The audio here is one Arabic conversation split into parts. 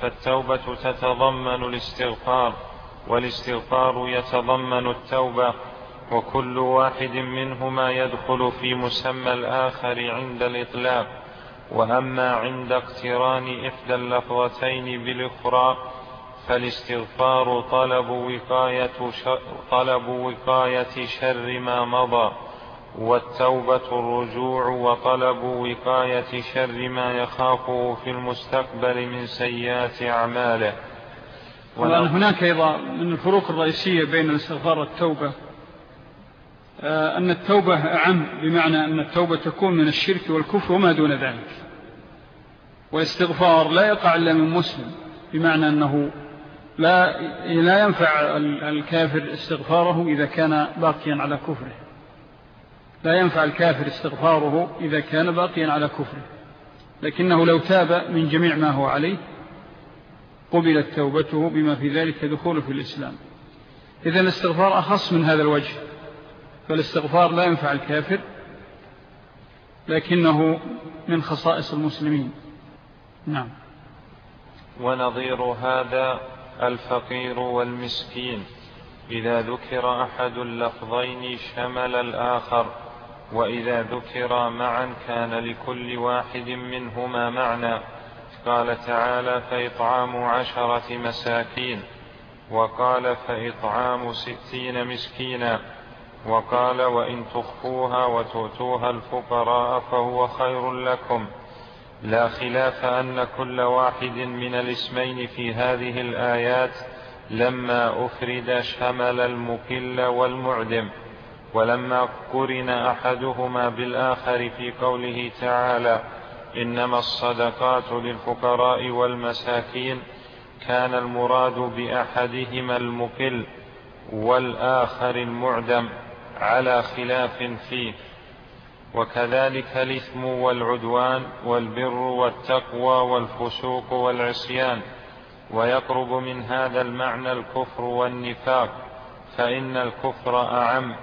فالتوبة تتضمن الاستغفار والاستغفار يتضمن التوبة وكل واحد منهما يدخل في مسمى الآخر عند الإطلاق. وأما عند اقتران إحدى اللفظتين بالأخرى فالاستغفار طلب وقاية شر, ما مضى. والتوبة الرجوع وطلب وقاية شر ما يخافه في المستقبل من سيئات أعماله. هناك أيضا من الفروق الرئيسية بين الاستغفار والتوبة آه، أن التوبة أعم بمعنى أن التوبة تكون من الشرك والكفر وما دون ذلك. والاستغفار لا يقع إلا من مسلم بمعنى أنه لا, لا ينفع الكافر استغفاره إذا كان باقيا على كفره. لا ينفع الكافر استغفاره إذا كان باقيا على كفره. لكنه لو تاب من جميع ما هو عليه قبلت توبته بما في ذلك دخول في الإسلام. إذا الاستغفار أخص من هذا الوجه فالاستغفار لا ينفع الكافر لكنه من خصائص المسلمين. نعم. ونظير هذا الفقير والمسكين. إذا ذكر أحد اللفظين شمل الآخر. وإذا ذكر معا كان لكل واحد منهما معنى. قال تعالى فإطعام عشرة مساكين. وقال فإطعام ستين مسكينا. وقال وإن تخفوها وتؤتوها الفقراء فهو خير لكم. لا خلاف أن كل واحد من الاسمين في هذه الآيات لما أفرد شمل المكل والمعدم. ولما قرن أحدهما بالآخر في قوله تعالى إنما الصدقات للفقراء والمساكين كان المراد بأحدهما المكل والآخر المعدم على خلاف فيه. وكذلك الإثم والعدوان والبر والتقوى والفسوق والعصيان. ويقرب من هذا المعنى الكفر والنفاق فإن الكفر أعم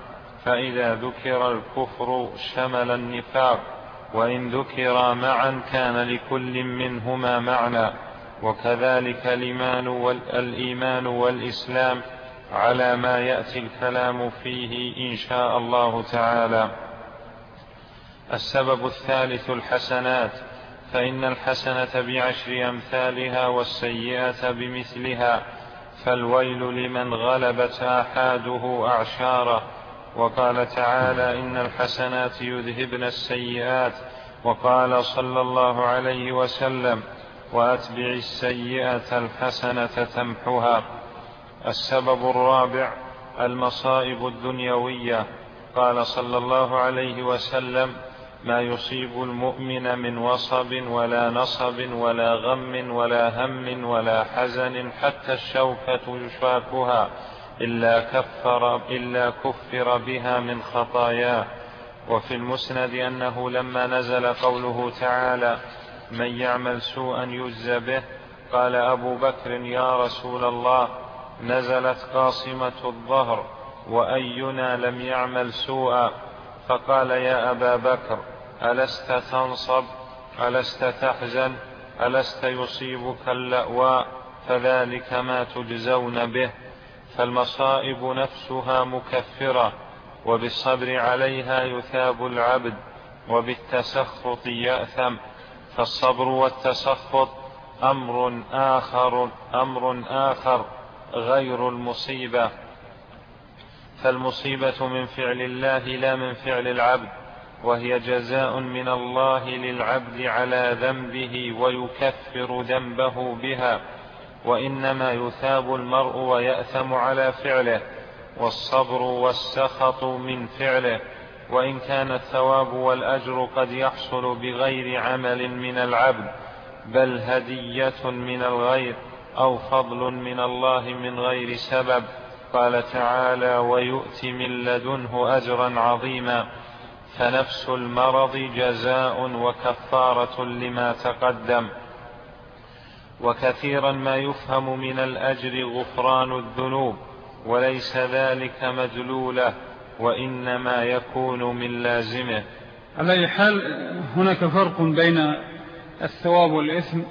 فإذا ذكر الكفر شمل النفاق وإن ذكر معا كان لكل منهما معنى وكذلك الإيمان والإسلام على ما يأتي الكلام فيه إن شاء الله تعالى. السبب الثالث الحسنات فإن الحسنة بعشر أمثالها والسيئة بمثلها فالويل لمن غلبت آحاده أعشاره وقال تعالى إن الحسنات يذهبن السيئات وقال صلى الله عليه وسلم وأتبع السيئة الحسنة تمحها السبب الرابع المصائب الدنيوية. قال صلى الله عليه وسلم ما يصيب المؤمن من وصب ولا نصب ولا غم ولا هم ولا حزن حتى الشوكة يشاكها. إلا كفر إلا كفر بها من خطاياه. وفي المسند أنه لما نزل قوله تعالى من يعمل سوءا يجز به قال أبو بكر يا رسول الله نزلت قاصمة الظهر وأينا لم يعمل سوءا؟ فقال يا أبا بكر ألست تنصب؟ ألست تحزن؟ ألست يصيبك اللأواء؟ فذلك ما تجزون به. فالمصائب نفسها مكفرة وبالصبر عليها يثاب العبد وبالتسخط يأثم. فالصبر والتسخط أمر آخر أمر آخر غير المصيبة. فالمصيبة من فعل الله لا من فعل العبد وهي جزاء من الله للعبد على ذنبه ويكفر ذنبه بها. وإنما يثاب المرء ويأثم على فعله والصبر والسخط من فعله وإن كان الثواب والأجر قد يحصل بغير عمل من العبد بل هدية من الغير أو فضل من الله من غير سبب. قال تعالى ويؤتي من لدنه أجرا عظيما فنفس المرض جزاء وكفارة لما تقدم. وكثيرا ما يفهم من الأجر غفران الذنوب وليس ذلك مدلوله وإنما يكون من لازمه. على أي حال هناك فرق بين الثواب والإثم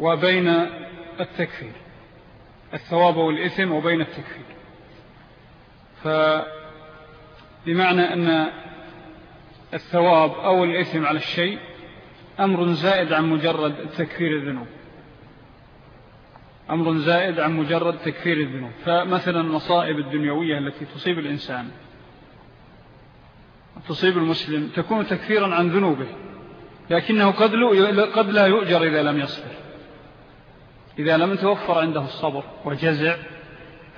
وبين التكفير. الثواب والإثم وبين التكفير. فبمعنى أن الثواب أو الإثم على الشيء أمر زائد عن مجرد تكفير الذنوب. أمر زائد عن مجرد تكفير الذنوب. فمثلا المصائب الدنيوية التي تصيب الإنسان تصيب المسلم تكون تكفيرا عن ذنوبه لكنه قد, قد لا يؤجر إذا لم يصبر. إذا لم توفر عنده الصبر وجزع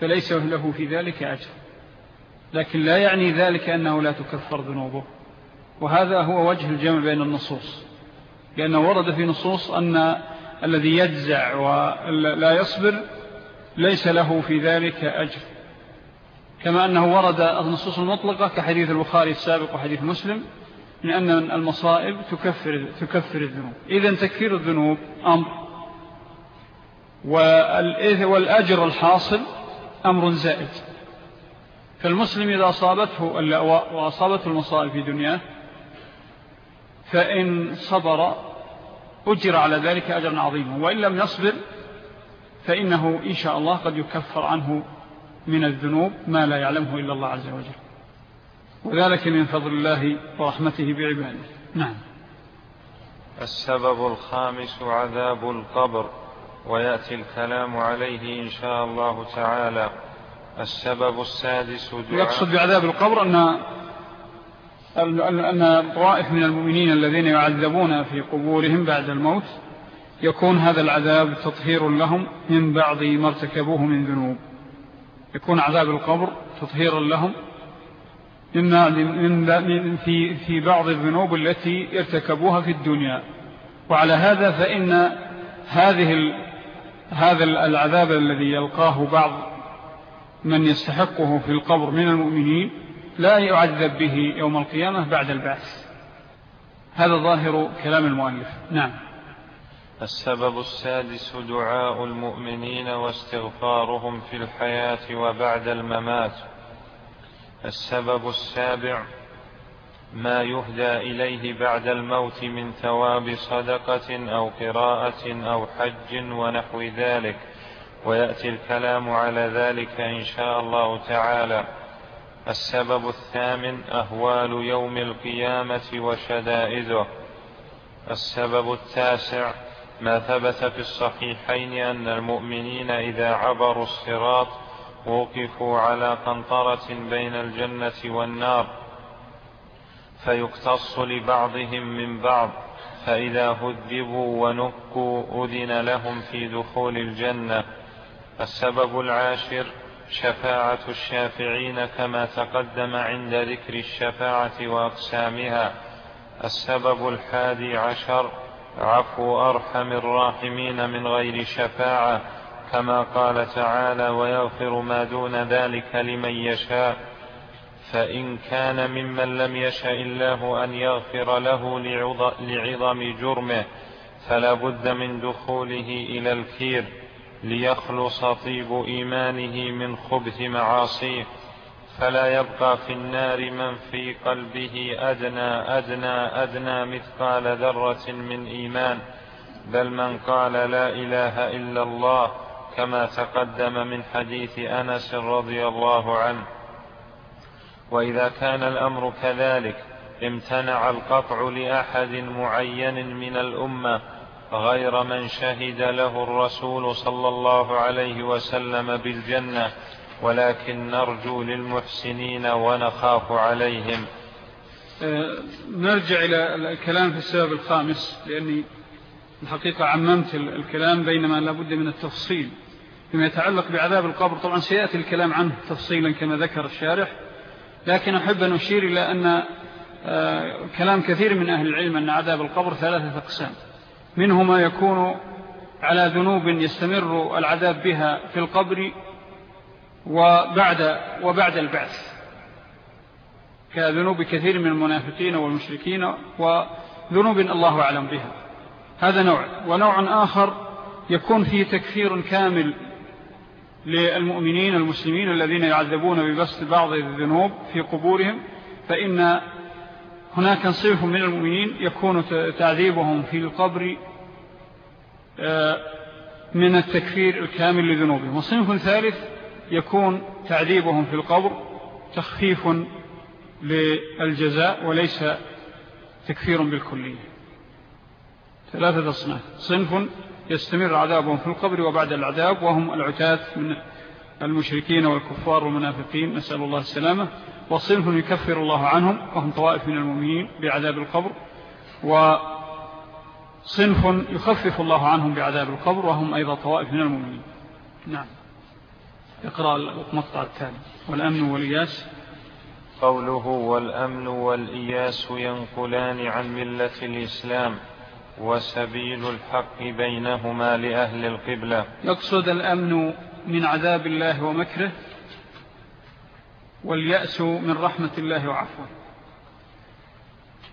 فليس له في ذلك أجر. لكن لا يعني ذلك أنه لا تكفر ذنوبه. وهذا هو وجه الجمع بين النصوص. لأنه ورد في نصوص أن الذي يجزع ولا يصبر ليس له في ذلك أجر. كما أنه ورد النصوص المطلقة كحديث البخاري السابق وحديث مسلم من أن المصائب تكفر, تكفر الذنوب. إذن تكفير الذنوب أمر. والأجر الحاصل أمر زائد. فالمسلم إذا أصابته وأصابته المصائب في دنياه فإن صبر أجر على ذلك أجرا عظيما وإن لم يصبر فإنه إن شاء الله قد يكفر عنه من الذنوب ما لا يعلمه إلا الله عز وجل. وذلك من فضل الله ورحمته بعباده. نعم. السبب الخامس عذاب القبر ويأتي الكلام عليه إن شاء الله تعالى. السبب السادس دعاء. يقصد بعذاب القبر أن أن طوائف من المؤمنين الذين يعذبون في قبورهم بعد الموت يكون هذا العذاب تطهير لهم من بعض ما ارتكبوه من ذنوب. يكون عذاب القبر تطهيرا لهم من في, في بعض الذنوب التي ارتكبوها في الدنيا. وعلى هذا فإن هذه هذا العذاب الذي يلقاه بعض من يستحقه في القبر من المؤمنين لا يعذب به يوم القيامة بعد البعث. هذا ظاهر كلام المؤلف. نعم. السبب السادس دعاء المؤمنين واستغفارهم في الحياة وبعد الممات. السبب السابع ما يهدى إليه بعد الموت من ثواب صدقة أو قراءة أو حج ونحو ذلك. ويأتي الكلام على ذلك إن شاء الله تعالى. السبب الثامن أهوال يوم القيامة وشدائده. السبب التاسع ما ثبت في الصحيحين أن المؤمنين إذا عبروا الصراط وقفوا على قنطرة بين الجنة والنار فيقتص لبعضهم من بعض فإذا هذبوا ونكوا أذن لهم في دخول الجنة. السبب العاشر شفاعة الشافعين كما تقدم عند ذكر الشفاعة وأقسامها. السبب الحادي عشر عفو أرحم الراحمين من غير شفاعة كما قال تعالى ويغفر ما دون ذلك لمن يشاء فإن كان ممن لم يشاء الله أن يغفر له لعظم جرمه فلا بد من دخوله إلى الكير. ليخلص طيب إيمانه من خبث معاصيه فلا يبقى في النار من في قلبه أدنى أدنى أدنى مثقال ذرة من إيمان بل من قال لا إله إلا الله كما تقدم من حديث أنس رضي الله عنه. وإذا كان الأمر كذلك امتنع القطع لأحد معين من الأمة غير من شهد له الرسول صلى الله عليه وسلم بالجنة ولكن نرجو للمحسنين ونخاف عليهم. أه، نرجع إلى الكلام في السبب الخامس لأني الحقيقة عممت الكلام بينما لابد من التفصيل. فيما يتعلق بعذاب القبر طبعا سيأتي الكلام عنه تفصيلا كما ذكر الشارح لكن أحب أن أشير إلى أن أه، كلام كثير من أهل العلم أن عذاب القبر ثلاثة أقسام. منه ما يكون على ذنوب يستمر العذاب بها في القبر وبعد, وبعد البعث. كذنوب كثير من المنافقين والمشركين وذنوب الله أعلم بها. هذا نوع. ونوع آخر يكون فيه تكفير كامل للمؤمنين المسلمين الذين يعذبون ببسط بعض الذنوب في قبورهم فإن هناك صنف من المؤمنين يكون تعذيبهم في القبر آه، من التكفير الكامل لذنوبهم. وصنف ثالث يكون تعذيبهم في القبر تخفيف للجزاء وليس تكفير بالكلية. ثلاثة أصناف. صنف يستمر عذابهم في القبر وبعد العذاب وهم العتاة من المشركين والكفار والمنافقين. نسأل الله السلامة. وصنف يكفر الله عنهم وهم طوائف من المؤمنين بعذاب القبر وصنف يخفف الله عنهم بعذاب القبر وهم أيضا طوائف من المؤمنين. نعم. اقرأ المقطع التالي والأمن والإياس. قوله والأمن والإياس ينقلان عن ملة الإسلام وسبيل الحق بينهما لأهل القبلة. يقصد الأمن من عذاب الله ومكره واليأس من رحمة الله وعفوه.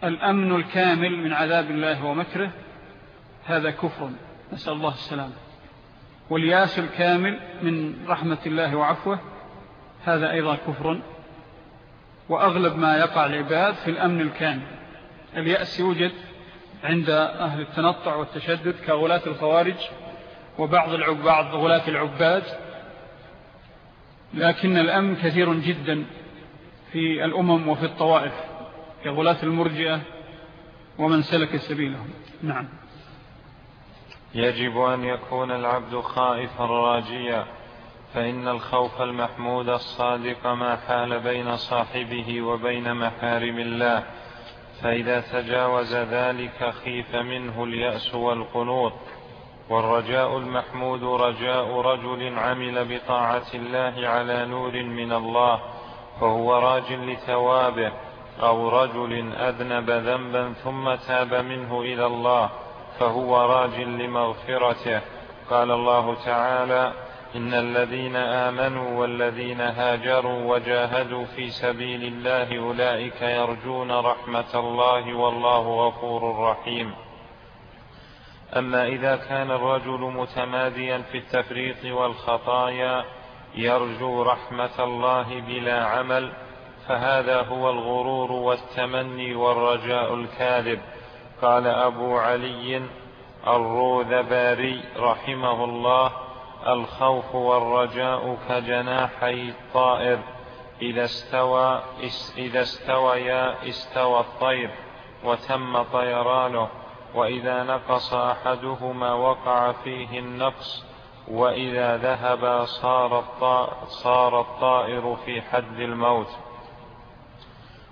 الأمن الكامل من عذاب الله ومكره هذا كفر. نسأل الله السلامة والياس الكامل من رحمة الله وعفوه هذا أيضا كفر. وأغلب ما يقع العباد في الأمن الكامل. اليأس يوجد عند أهل التنطع والتشدد كغلاة الخوارج وبعض العباد غلاة العباد لكن الأمن كثير جدا في الأمم وفي الطوائف كغلاة المرجئة ومن سلك سبيلهم. نعم. يجب أن يكون العبد خائفا راجيا فإن الخوف المحمود الصادق ما حال بين صاحبه وبين محارم الله. فإذا تجاوز ذلك خيف منه اليأس والقنوط. والرجاء المحمود رجاء رجل عمل بطاعة الله على نور من الله فهو راج لثوابه أو رجل أذنب ذنبا ثم تاب منه إلى الله فهو راج لمغفرته. قال الله تعالى إن الذين آمنوا والذين هاجروا وجاهدوا في سبيل الله أولئك يرجون رحمة الله والله غفور رحيم. أما إذا كان الرجل متماديا في التفريط والخطايا يرجو رحمة الله بلا عمل فهذا هو الغرور والتمني والرجاء الكاذب. قال أبو علي الروذباري رحمه الله الخوف والرجاء كجناحي الطائر إذا استوى إذا استويا استوى الطير وتم طيرانه. وإذا نقص أحدهما وقع فيه النقص وإذا ذهب صار الطائر, صار الطائر في حد الموت.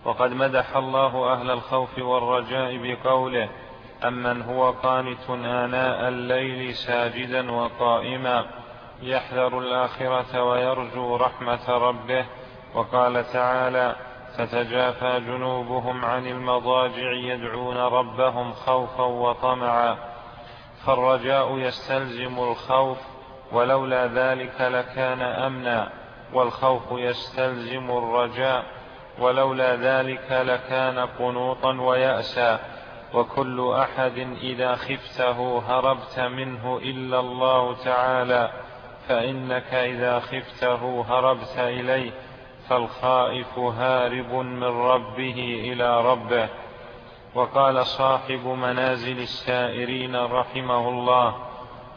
وقد مدح الله أهل الخوف والرجاء بقوله أمن هو قانت آناء الليل ساجدا وقائما يحذر الآخرة ويرجو رحمة ربه. وقال تعالى تتجافى جنوبهم عن المضاجع يدعون ربهم خوفا وطمعا فالرجاء يستلزم الخوف ولولا ذلك لكان أمنا والخوف يستلزم الرجاء ولولا ذلك لكان قنوطا ويأسا وكل أحد إذا خفته هربت منه إلا الله تعالى فإنك إذا خفته هربت إليه فالخائف هارب من ربه إلى ربه. وقال صاحب منازل السائرين رحمه الله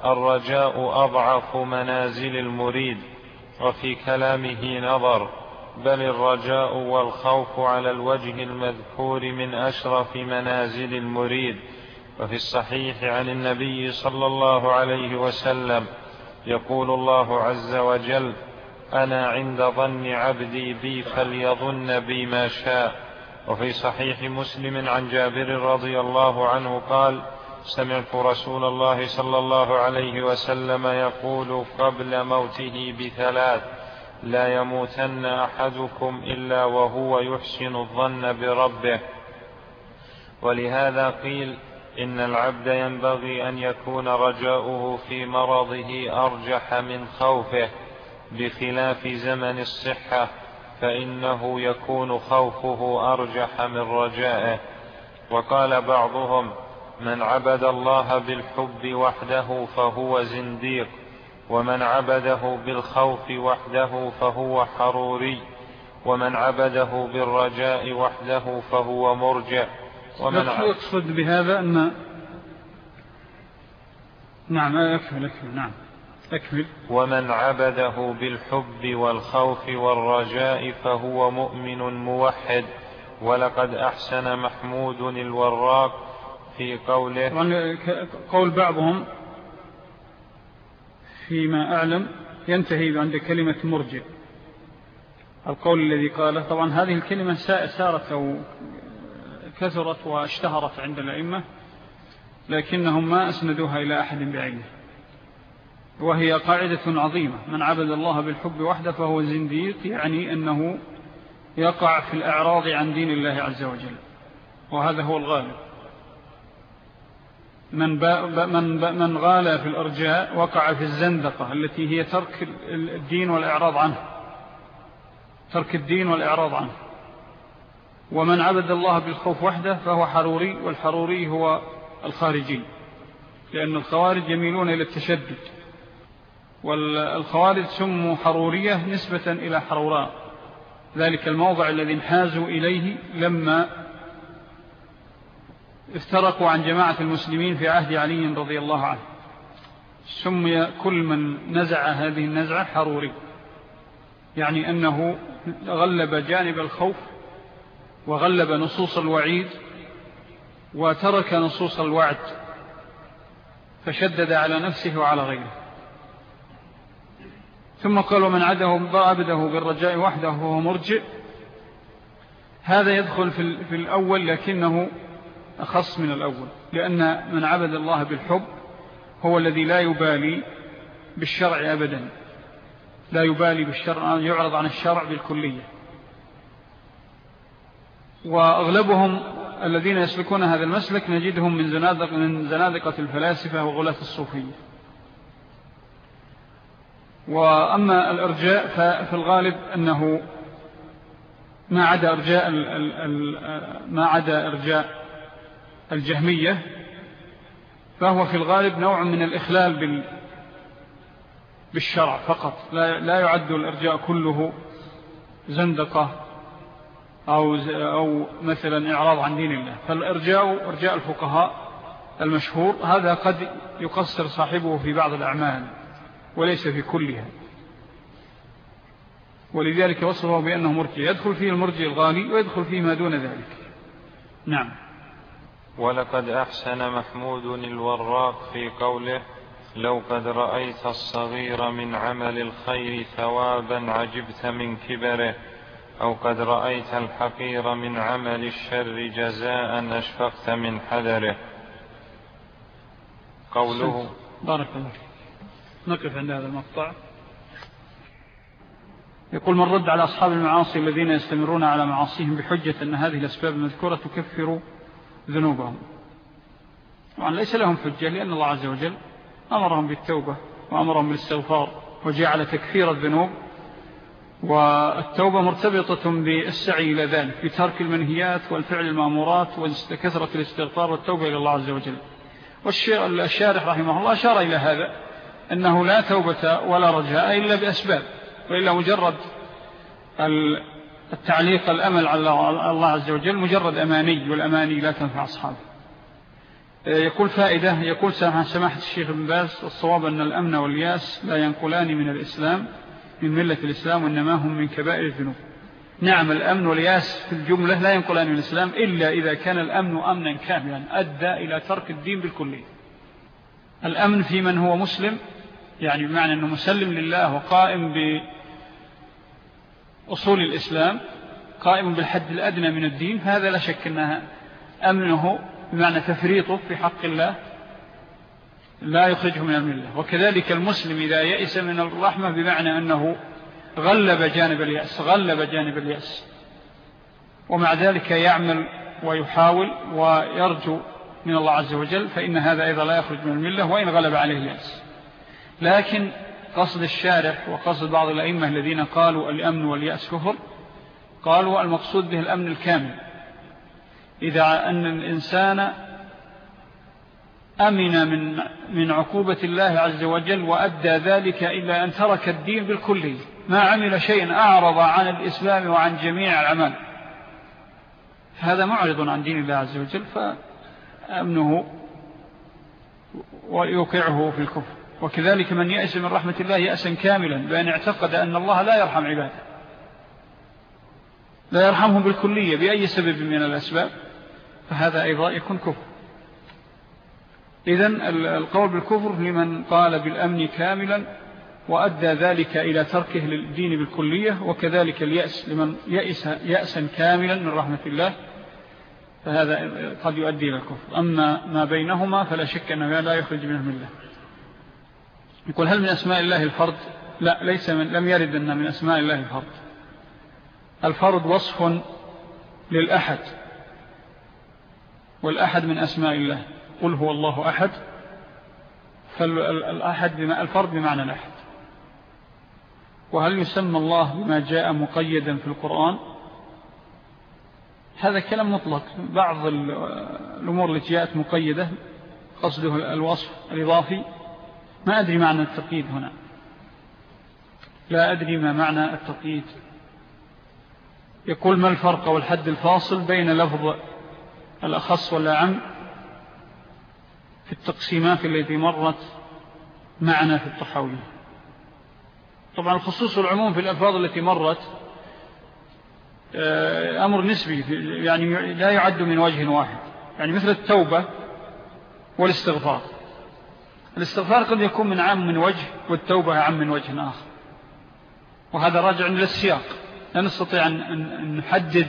الرجاء أضعف منازل المريد. وفي كلامه نظر بل الرجاء والخوف على الوجه المذكور من أشرف منازل المريد. وفي الصحيح عن النبي صلى الله عليه وسلم يقول الله عز وجل أنا عند ظن عبدي بي فليظن بي ما شاء. وفي صحيح مسلم عن جابر رضي الله عنه قال سمعت رسول الله صلى الله عليه وسلم يقول قبل موته بثلاث لا يموتن أحدكم إلا وهو يحسن الظن بربه. ولهذا قيل إن العبد ينبغي أن يكون رجاؤه في مرضه أرجح من خوفه. بخلاف زمن الصحة فإنه يكون خوفه أرجح من رجائه. وقال بعضهم من عبد الله بالحب وحده فهو زنديق ومن عبده بالخوف وحده فهو حروري ومن عبده بالرجاء وحده فهو مرجع. ومن يقصد بهذا أن نعم أكمل أكمل نعم. أكمل. ومن عبده بالحب والخوف والرجاء فهو مؤمن موحد. ولقد أحسن محمود الوراق في قوله قول بعضهم فيما أعلم ينتهي عند كلمة مرجع القول الذي قاله طبعا هذه الكلمة سارت أو كثرت واشتهرت عند الأئمة لكنهم ما أسندوها إلى أحد بعينه. وهي قاعدة عظيمة. من عبد الله بالحب وحده فهو زنديق يعني أنه يقع في الأعراض عن دين الله عز وجل. وهذا هو الغالب. من, من, من غال في الأرجاء وقع في الزندقة التي هي ترك الدين والإعراض عنه. ترك الدين والإعراض عنه. ومن عبد الله بالخوف وحده فهو حروري والحروري هو الخارجي. لأن الخوارج يميلون إلى التشدد. والخوارج سموا حرورية نسبة إلى حروراء ذلك الموضع الذي انحازوا إليه لما افترقوا عن جماعة المسلمين في عهد علي رضي الله عنه. سمي كل من نزع هذه النزعة حروري. يعني أنه غلب جانب الخوف وغلب نصوص الوعيد وترك نصوص الوعد فشدد على نفسه وعلى غيره. ثم قال ومن عده ضابده بالرجاء وحده وهو مرجئ. هذا يدخل في الأول لكنه أخص من الأول لأن من عبد الله بالحب هو الذي لا يبالي بالشرع أبدا. لا يبالي بالشرع يعرض عن الشرع بالكلية. وأغلبهم الذين يسلكون هذا المسلك نجدهم من, زنادق من زنادقة الفلاسفة وغلاة الصوفية. وأما الإرجاء ففي الغالب أنه ما عدا إرجاء ما عدا إرجاء الجهمية فهو في الغالب نوع من الإخلال بال بالشرع فقط. لا, لا يعد الإرجاء كله زندقة أو, أو مثلا إعراض عن دين الله. فالإرجاء إرجاء الفقهاء المشهور هذا قد يقصر صاحبه في بعض الأعمال. وليس في كلها. ولذلك وصفه بأنه مرجي يدخل فيه المرجي الغالي ويدخل فيه ما دون ذلك. نعم. ولقد أحسن محمود الوراق في قوله لو قد رأيت الصغير من عمل الخير ثوابا عجبت من كبره أو قد رأيت الحقير من عمل الشر جزاء أشفقت من حذره. قوله بارك الله نقف عند هذا المقطع. يقول من رد على أصحاب المعاصي الذين يستمرون على معاصيهم بحجة أن هذه الأسباب المذكورة تكفر ذنوبهم. طبعا ليس لهم حجة لأن الله عز وجل أمرهم بالتوبة وأمرهم بالاستغفار وجعل تكفير الذنوب والتوبة مرتبطة بالسعي إلى ذلك بترك المنهيات والفعل المأمورات وكثرة الاستغفار والتوبة إلى الله عز وجل. والشارح رحمه الله أشار إلى هذا أنه لا توبة ولا رجاء إلا بأسباب وإلا مجرد التعليق الأمل على الله عز وجل مجرد أماني والأماني لا تنفع أصحابه. يقول فائدة يقول سماحة الشيخ ابن باز الصواب أن الأمن واليأس لا ينقلان من الإسلام من ملة الإسلام وإنما هم من كبائر الذنوب. نعم الأمن واليأس في الجملة لا ينقلان من الإسلام إلا إذا كان الأمن أمنا كاملا أدى إلى ترك الدين بالكلية. الأمن في من هو مسلم يعني بمعنى أنه مسلم لله وقائم بأصول الإسلام قائم بالحد الأدنى من الدين هذا لا شك أنها أمنه بمعنى تفريطه في حق الله لا يخرجه من الملة وكذلك المسلم إذا يئس من الرحمة بمعنى أنه غلب جانب اليأس غلب جانب اليأس. ومع ذلك يعمل ويحاول ويرجو من الله عز وجل فإن هذا أيضا لا يخرج من الملة وإن غلب عليه اليأس. لكن قصد الشارح وقصد بعض الأئمة الذين قالوا الأمن واليأس كفر قالوا المقصود به الأمن الكامل. إذا أن الإنسان أمن من, من عقوبة الله عز وجل وأدى ذلك إلا أن ترك الدين بالكلي ما عمل شيء أعرض عن الإسلام وعن جميع العمل هذا معرض عن دين الله عز وجل فأمنه ويوقعه في الكفر. وكذلك من يأس من رحمة الله يأسا كاملا بأن اعتقد أن الله لا يرحم عباده. لا يرحمهم بالكلية بأي سبب من الأسباب فهذا أيضا يكون كفر. إذن القول بالكفر لمن قال بالأمن كاملا وأدى ذلك إلى تركه للدين بالكلية وكذلك اليأس لمن يأس يأسا كاملا من رحمة الله فهذا قد يؤدي إلى الكفر. أما ما بينهما فلا شك أنه لا يخرج منه من الله يقول هل من أسماء الله الفرد؟ لا ليس من لم يرد أن من أسماء الله الفرد. الفرد وصف للأحد والأحد من أسماء الله. قل هو الله أحد فالأحد بما الفرد بمعنى الأحد. وهل يسمى الله بما جاء مقيدا في القرآن؟ هذا كلام مطلق. بعض الأمور التي جاءت مقيدة قصده الوصف الإضافي ما أدري معنى التقييد هنا. لا أدري ما معنى التقييد. يقول ما الفرق والحد الفاصل بين لفظ الأخص والأعم في التقسيمات التي مرت معنا في الطحاوية طبعا الخصوص والعموم في الألفاظ التي مرت آه، أمر نسبي يعني لا يعد من وجه واحد. يعني مثل التوبة والاستغفار. الاستغفار قد يكون من عام من وجه والتوبة عام من وجه آخر. وهذا راجع إلى السياق. لا نستطيع أن نحدد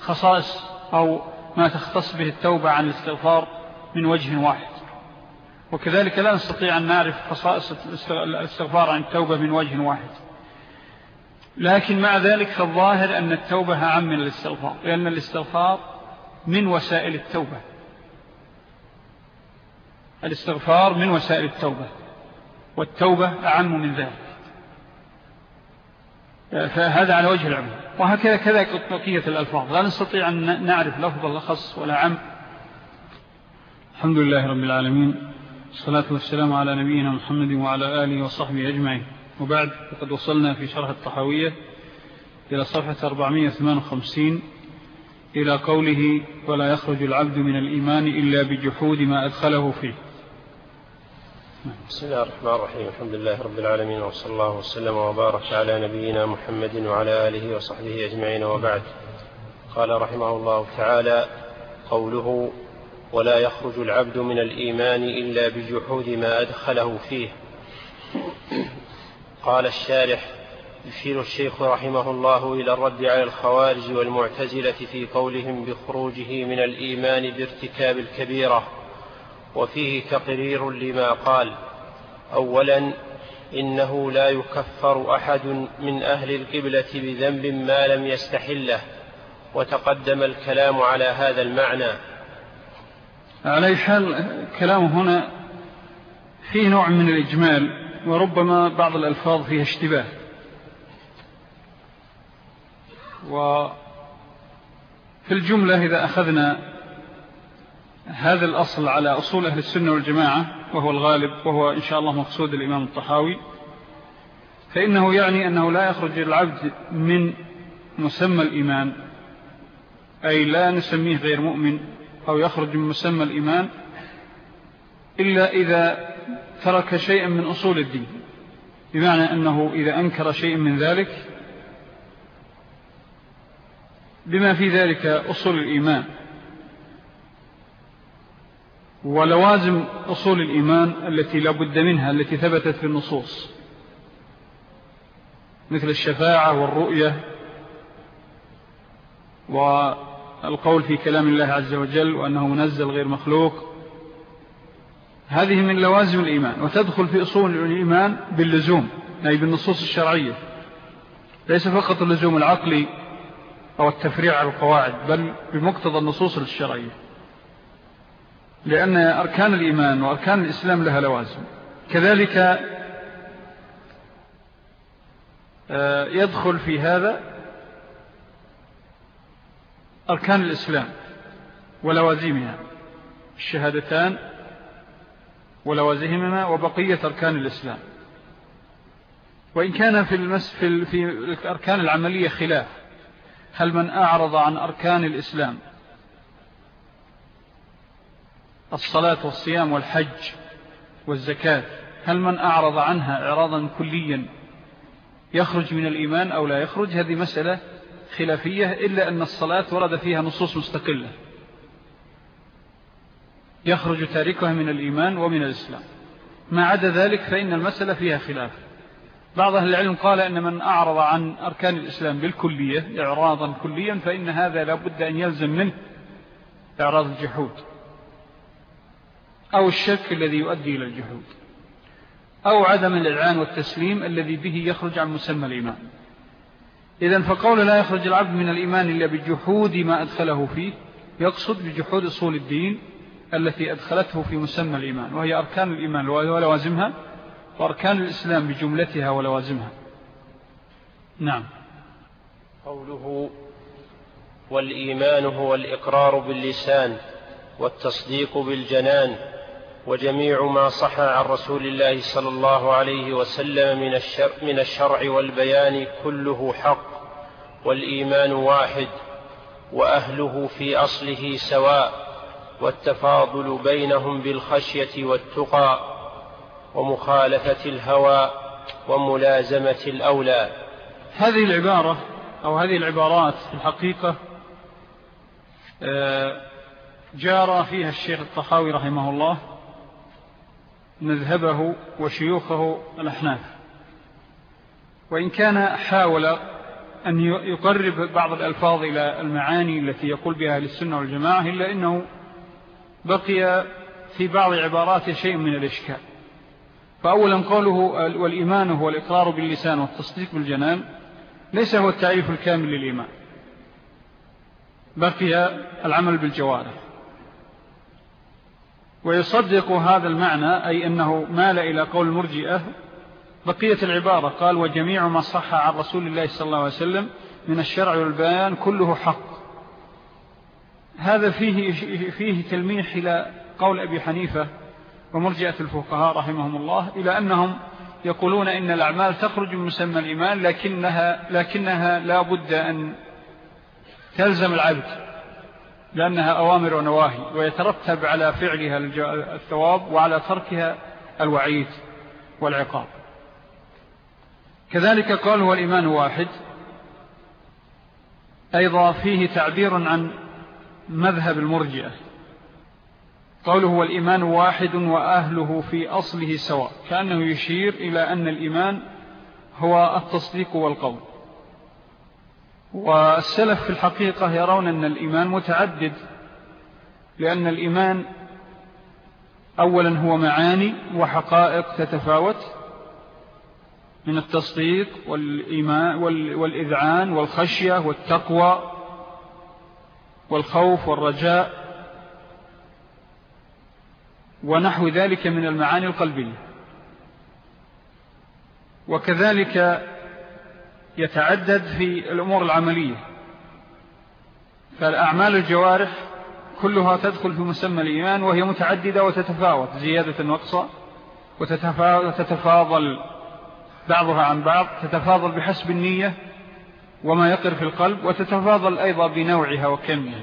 خصائص أو ما تختص به التوبة عن الاستغفار من وجه واحد. وكذلك لا نستطيع أن نعرف خصائص الاستغفار عن التوبة من وجه واحد. لكن مع ذلك فالظاهر أن التوبة أعم من الاستغفار لأن الاستغفار من وسائل التوبة. الاستغفار من وسائل التوبة والتوبة أعم من ذلك. فهذا على وجه العمل. وهكذا كذا بقية الألفاظ. لا نستطيع أن نعرف لفظ الأخص ولا عم. الحمد لله رب العالمين. الصلاة والسلام على نبينا محمد وعلى آله وصحبه أجمعين. وبعد فقد وصلنا في شرح الطحاوية إلى صفحة 458 إلى قوله ولا يخرج العبد من الإيمان إلا بجحود ما أدخله فيه. بسم الله الرحمن الرحيم. الحمد لله رب العالمين وصلى الله وسلم وبارك على نبينا محمد وعلى آله وصحبه أجمعين وبعد. قال رحمه الله تعالى قوله ولا يخرج العبد من الإيمان إلا بجحود ما أدخله فيه. قال الشارح يشير الشيخ رحمه الله إلى الرد على الخوارج والمعتزلة في قولهم بخروجه من الإيمان بارتكاب الكبيرة. وفيه تقرير لما قال أولا إنه لا يكفر أحد من أهل القبلة بذنب ما لم يستحله وتقدم الكلام على هذا المعنى. على حال كلامه هنا فيه نوع من الإجمال وربما بعض الألفاظ فيها اشتباه. وفي الجملة إذا أخذنا هذا الأصل على أصول أهل السنة والجماعة وهو الغالب وهو إن شاء الله مقصود الإمام الطحاوي. فإنه يعني أنه لا يخرج العبد من مسمى الإيمان أي لا نسميه غير مؤمن أو يخرج من مسمى الإيمان إلا إذا ترك شيئا من أصول الدين. بمعنى أنه إذا أنكر شيء من ذلك بما في ذلك أصول الإيمان. ولوازم أصول الإيمان التي لا بد منها التي ثبتت في النصوص. مثل الشفاعة والرؤية والقول في كلام الله عز وجل وأنه منزل غير مخلوق. هذه من لوازم الإيمان وتدخل في أصول الإيمان باللزوم أي بالنصوص الشرعية. ليس فقط اللزوم العقلي أو التفريع على القواعد بل بمقتضى النصوص الشرعية. لأن أركان الإيمان وأركان الإسلام لها لوازم. كذلك آه، يدخل في هذا أركان الإسلام ولوازمها. الشهادتان ولوازمهما وبقية أركان الإسلام. وإن كان في, المس في, في الأركان العملية خلاف هل من أعرض عن أركان الإسلام الصلاة والصيام والحج والزكاة. هل من أعرض عنها إعراضا كليا يخرج من الإيمان أو لا يخرج؟ هذه مسألة خلافية إلا أن الصلاة ورد فيها نصوص مستقلة. يخرج تاركها من الإيمان ومن الإسلام. ما عدا ذلك فإن المسألة فيها خلاف. بعض أهل العلم قال أن من أعرض عن أركان الإسلام بالكلية إعراضا كليا فإن هذا لابد أن يلزم منه إعراض الجحود. أو الشك الذي يؤدي إلى الجحود أو عدم الإذعان والتسليم الذي به يخرج عن مسمى الإيمان. إذن فقول لا يخرج العبد من الإيمان إلا بجحود ما أدخله فيه يقصد بجحود أصول الدين التي أدخلته في مسمى الإيمان وهي أركان الإيمان ولوازمها وأركان الإسلام بجملتها ولوازمها. نعم. قوله والإيمان هو الإقرار باللسان والتصديق بالجنان وجميع ما صح عن رسول الله صلى الله عليه وسلم من الشرع, من الشرع والبيان كله حق والإيمان واحد وأهله في أصله سواء والتفاضل بينهم بالخشية والتقى ومخالفة الهوى وملازمة الأولى. هذه العبارة أو هذه العبارات في الحقيقة آه، جار فيها الشيخ الطحاوي رحمه الله. مذهبه وشيوخه الأحناف. وإن كان حاول أن يقرب بعض الألفاظ إلى المعاني التي يقول بها للسنة والجماعة إلا إنه بقي في بعض عبارات شيء من الإشكال. فأولا قوله والإيمان هو الإقرار باللسان والتصديق بالجنان ليس هو التعريف الكامل للإيمان. بقي العمل بالجوارح. ويصدق هذا المعنى أي أنه مال إلى قول المرجئة بقية العبارة قال وجميع ما صح عن رسول الله صلى الله عليه وسلم من الشرع والبيان كله حق. هذا فيه, فيه تلميح إلى قول أبي حنيفة ومرجئة الفقهاء رحمهم الله إلى أنهم يقولون إن الأعمال تخرج من مسمى الإيمان لكنها, لكنها لا بد أن تلزم العبد. لأنها أوامر ونواهي ويترتب على فعلها الثواب وعلى تركها الوعيد والعقاب. كذلك قال هو الإيمان واحد أيضا فيه تعبير عن مذهب المرجئة. قوله والإيمان واحد وأهله في أصله سواء كأنه يشير إلى أن الإيمان هو التصديق والقول. والسلف في الحقيقة يرون أن الإيمان متعدد لأن الإيمان أولا هو معاني وحقائق تتفاوت من التصديق والإيمان والإذعان والخشية والتقوى والخوف والرجاء ونحو ذلك من المعاني القلبية. وكذلك يتعدد في الأمور العملية. فالأعمال الجوارح كلها تدخل في مسمى الإيمان وهي متعددة وتتفاوت زيادة نقصة وتتفاضل بعضها عن بعض تتفاضل بحسب النية وما يقر في القلب وتتفاضل أيضا بنوعها وكمها.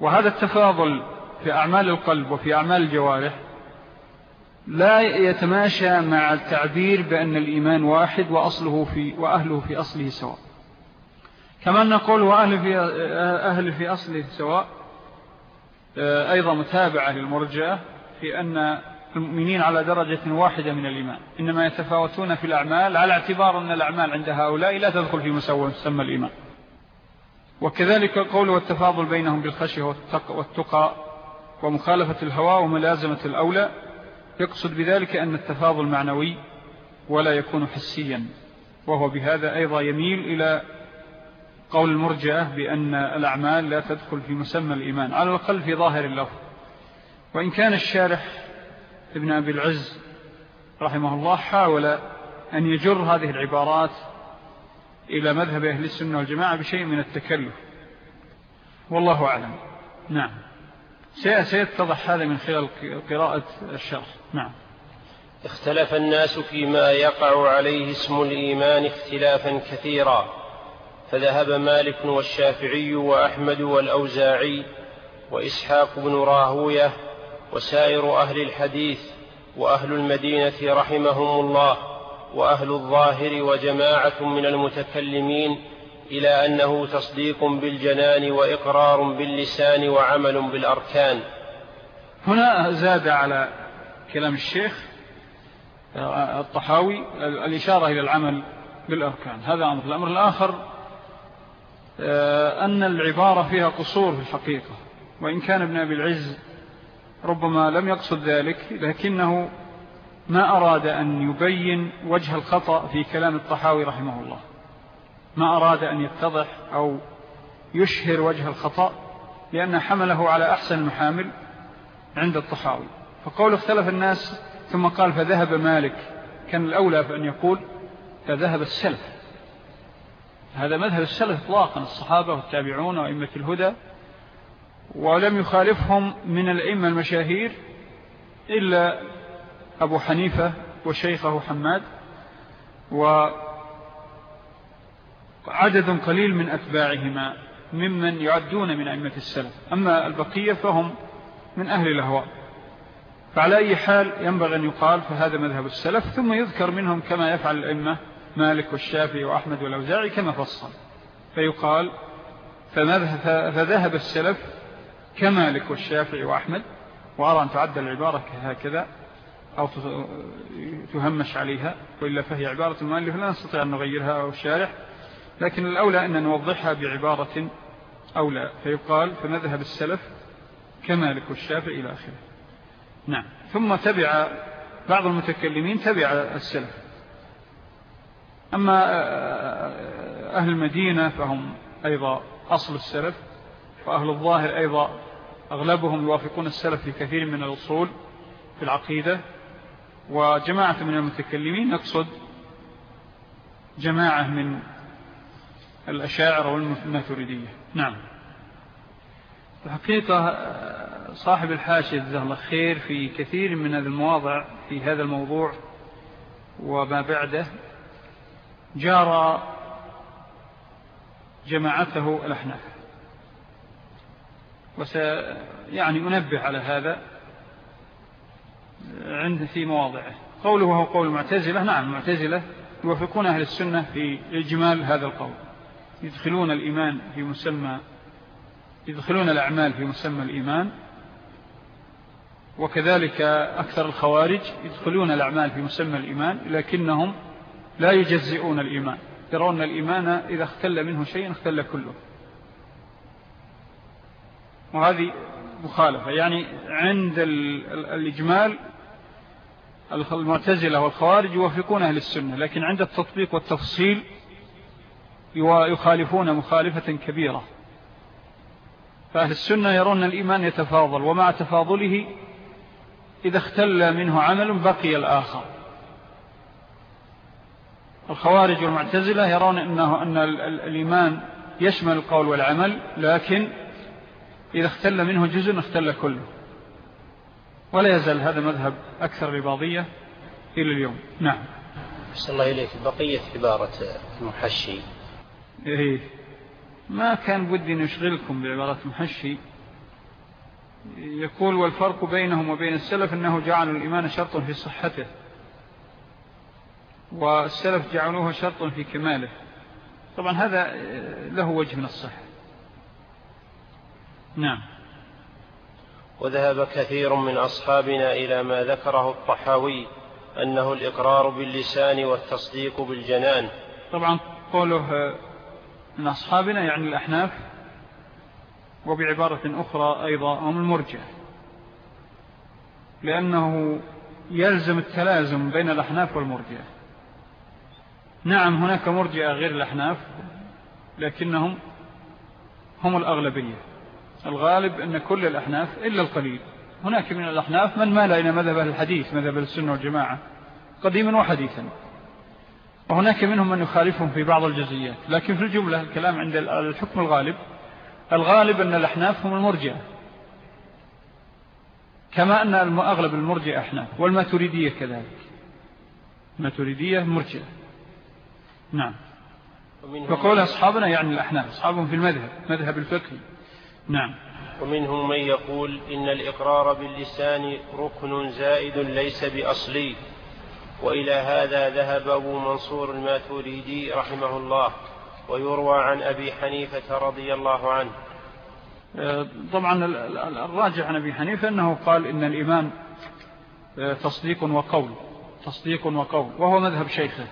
وهذا التفاضل في أعمال القلب وفي أعمال الجوارح لا يتماشى مع التعبير بأن الإيمان واحد وأصله في وأهله في أصله سواء. كما نقول وأهل في, أهل في أصله سواء أيضا متابعة للمرجع في أن المؤمنين على درجة واحدة من الإيمان. إنما يتفاوتون في الأعمال على اعتبار أن الأعمال عند هؤلاء لا تدخل في مسمى الإيمان. وكذلك قول والتفاضل بينهم بالخشية والتقى ومخالفة الهواء وملازمة الأولى يقصد بذلك أن التفاضل معنوي ولا يكون حسيا وهو بهذا أيضا يميل إلى قول المرجعة بأن الأعمال لا تدخل في مسمى الإيمان على الأقل في ظاهر اللفظ. وإن كان الشارح ابن أبي العز رحمه الله حاول أن يجر هذه العبارات إلى مذهب أهل السنة والجماعة بشيء من التكلف. والله أعلم. نعم. سيتضح هذا من خلال قراءة الشرح. نعم. اختلف الناس فيما يقع عليه اسم الإيمان اختلافا كثيرا فذهب مالك والشافعي وأحمد والأوزاعي وإسحاق بن راهوية وسائر أهل الحديث وأهل المدينة رحمهم الله وأهل الظاهر وجماعة من المتكلمين إلى أنه تصديق بالجنان وإقرار باللسان وعمل بالأركان. هنا زاد على كلام الشيخ الطحاوي الإشارة إلى العمل بالأركان. هذا أمر. الأمر الآخر آه، أن العبارة فيها قصور في الحقيقة. وإن كان ابن أبي العز ربما لم يقصد ذلك لكنه ما أراد أن يبين وجه الخطأ في كلام الطحاوي رحمه الله. ما أراد أن يتضح أو يشهر وجه الخطأ لأن حمله على أحسن المحامل عند الطحاوي. فقول اختلف الناس ثم قال فذهب مالك كان الأولى فأن يقول فذهب السلف. هذا مذهب السلف اطلاقا الصحابة والتابعون وإمة الهدى ولم يخالفهم من الأئمة المشاهير إلا أبو حنيفة وشيخه حماد وعدد قليل من أتباعهما ممن يعدون من أئمة السلف. أما البقية فهم من أهل الأهواء. فعلى أي حال ينبغي أن يقال فهذا مذهب السلف ثم يذكر منهم كما يفعل الأئمة مالك والشافعي وأحمد والأوزاعي كما فصل. فيقال فذهب السلف كمالك والشافعي وأحمد وأرى أن تعد العبارة هكذا أو تهمش عليها وإلا فهي عبارة المؤلف لا نستطيع أن نغيرها أو الشارح. لكن الأولى أن نوضحها بعبارة أولى فيقال فمذهب السلف كمالك والشافعي إلى آخره. نعم. ثم تبع بعض المتكلمين تبع السلف. أما أهل المدينة فهم أيضا أصل السلف وأهل الظاهر أيضا أغلبهم يوافقون السلف في كثير من الأصول في العقيدة. وجماعة من المتكلمين نقصد جماعة من الأشاعر والماتريدية نعم. الحقيقة صاحب الحاشية جزاه الله خير في كثير من المواضع في هذا الموضوع وما بعده جار جماعته الأحناف. وسيعني أنبه على هذا عند في مواضعه. قوله وهو قول المعتزلة نعم المعتزلة يوافقون أهل السنة في إجمال هذا القول. يدخلون الإيمان في مسمى يدخلون الأعمال في مسمى الإيمان وكذلك أكثر الخوارج يدخلون الأعمال في مسمى الإيمان لكنهم لا يجزئون الإيمان. يرون الإيمان إذا اختل منه شيء اختل كله. وهذه مخالفة. يعني عند الإجمال المعتزلة والخوارج يوافقون أهل السنة لكن عند التطبيق والتفصيل يخالفون مخالفة كبيرة. فأهل السنة يرون الإيمان يتفاضل ومع تفاضله إذا اختل منه عمل بقي الآخر. الخوارج والمعتزلة يرون أنه أن الإيمان يشمل القول والعمل لكن إذا اختل منه جزء اختل كله. ولا يزال هذا مذهب أكثر رباضية إلى اليوم. نعم. بس الله إليك. بقية عبارة المحشي. إيه. ما كان بدي نشغلكم بعبارة المحشي. يقول والفرق بينهم وبين السلف أنه جعلوا الإيمان شرط في صحته. والسلف جعلوه شرط في كماله. طبعا هذا له وجه من الصحة. نعم. وذهب كثير من أصحابنا إلى ما ذكره الطحاوي أنه الإقرار باللسان والتصديق بالجنان. طبعا قوله من أصحابنا يعني الأحناف وبعبارة أخرى أيضا هم المرجع. لأنه يلزم التلازم بين الأحناف والمرجع. نعم هناك مرجع غير الأحناف لكنهم هم الأغلبية. الغالب أن كل الأحناف إلا القليل. هناك من الأحناف من مال إلى مذهب الحديث مذهب السنة والجماعة قديما وحديثا. وهناك منهم من يخالفهم في بعض الجزئيات. لكن في الجملة الكلام عند الحكم الغالب الغالب أن الأحناف هم المرجع كما أن أغلب المرجع أحناف والماتريدية كذلك. الماتريدية مرجع نعم. وقول أصحابنا يعني الأحناف أصحابهم في المذهب مذهب الفقه. نعم. ومنهم من يقول إن الإقرار باللسان ركن زائد ليس بأصلي. وإلى هذا ذهب أبو منصور الماتوريدي رحمه الله ويروى عن أبي حنيفة رضي الله عنه. آه، طبعا الراجع عن أبي حنيفة أنه قال إن الإيمان آه، تصديق وقول تصديق وقول وهو مذهب شيخه.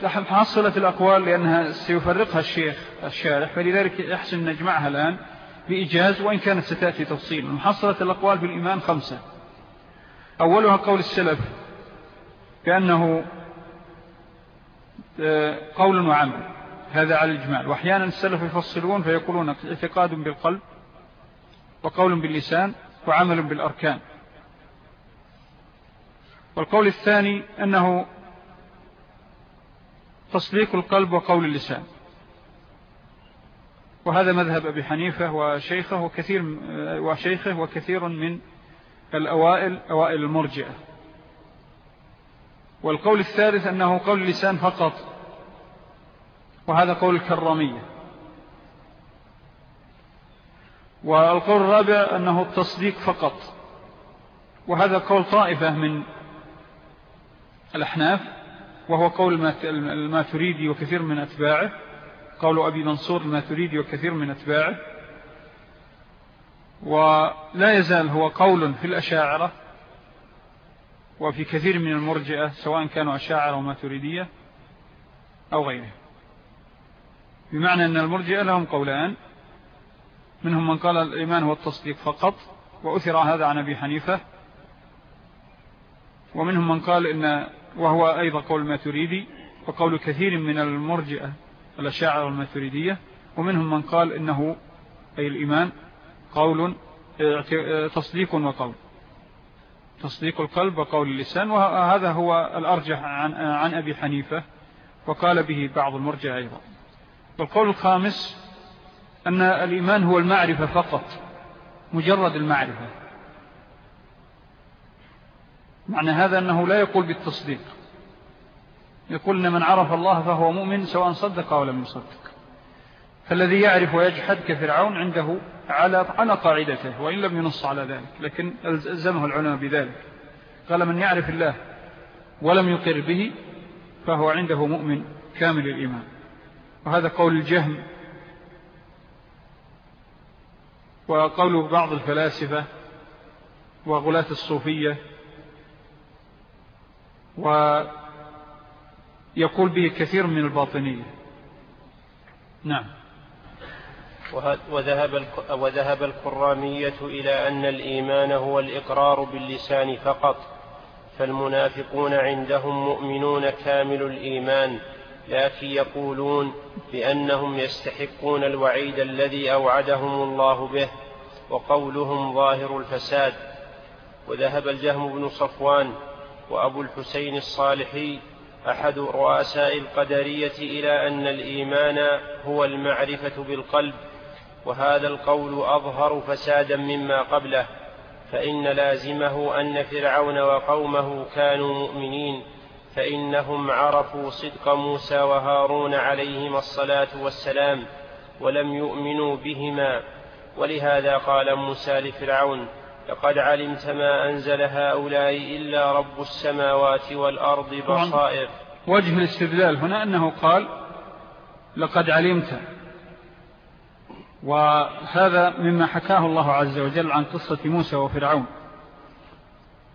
فحصلت الأقوال لأنها سيفرقها الشيخ الشارح فلذلك يحسن نجمعها الآن بإجاز وإن كانت ستأتي تفصيل محصلة الأقوال بالإيمان خمسة. أولها قول السلف كأنه آه، قول وعمل. هذا على الإجمال وأحيانا السلف يفصلون فيقولون اعتقاد بالقلب وقول باللسان وعمل بالأركان. والقول الثاني أنه تصديق القلب وقول اللسان. وهذا مذهب أبي حنيفة وشيخه وكثير, وشيخه وكثير من الأوائل أوائل المرجئة. والقول الثالث أنه قول اللسان فقط وهذا قول الكرامية. والقول الرابع أنه التصديق فقط وهذا قول طائفة من الأحناف وهو قول الماتريدي وكثير من أتباعه. قول أبي منصور الماتريدي وكثير من أتباعه. ولا يزال هو قول في الأشاعرة وفي كثير من المرجئة سواء كانوا أشاعرة وماتريدية أو غيره بمعنى أن المرجئة لهم قولان منهم من قال الإيمان هو التصديق فقط وأثر هذا عن أبي حنيفة ومنهم من قال إن وهو أيضا قول الماتريدي وقول كثير من المرجئة الأشاعر والماتريدية ومنهم من قال إنه أي الإيمان قول تصديق وقول. تصديق القلب وقول اللسان وهذا هو الأرجح عن, عن أبي حنيفة وقال به بعض المرجع أيضا. والقول الخامس أن الإيمان هو المعرفة فقط مجرد المعرفة. معنى هذا أنه لا يقول بالتصديق. يقول أن من عرف الله فهو مؤمن سواء صدق أو لم يصدق. فالذي يعرف ويجحد كفرعون عنده على على قاعدته وإن لم ينص على ذلك لكن ألزمه العلماء بذلك. قال من يعرف الله ولم يقر به فهو عنده مؤمن كامل الإيمان. وهذا قول الجهم. وقول بعض الفلاسفة وغلاة الصوفية. ويقول به كثير من الباطنية. نعم. وذهب, وذهب الكرامية إلى أن الإيمان هو الإقرار باللسان فقط فالمنافقون عندهم مؤمنون كامل الإيمان لكن يقولون بأنهم يستحقون الوعيد الذي أوعدهم الله به وقولهم ظاهر الفساد. وذهب الجهم بن صفوان وأبو الحسين الصالحي أحد رؤساء القدرية إلى أن الإيمان هو المعرفة بالقلب وهذا القول أظهر فسادا مما قبله فإن لازمه أن فرعون وقومه كانوا مؤمنين فإنهم عرفوا صدق موسى وهارون عليهما الصلاة والسلام ولم يؤمنوا بهما. ولهذا قال موسى لفرعون لقد علمت ما أنزل هؤلاء إلا رب السماوات والأرض بصائر. وجه الاستدلال هنا أنه قال لقد علمت وهذا مما حكاه الله عز وجل عن قصة موسى وفرعون.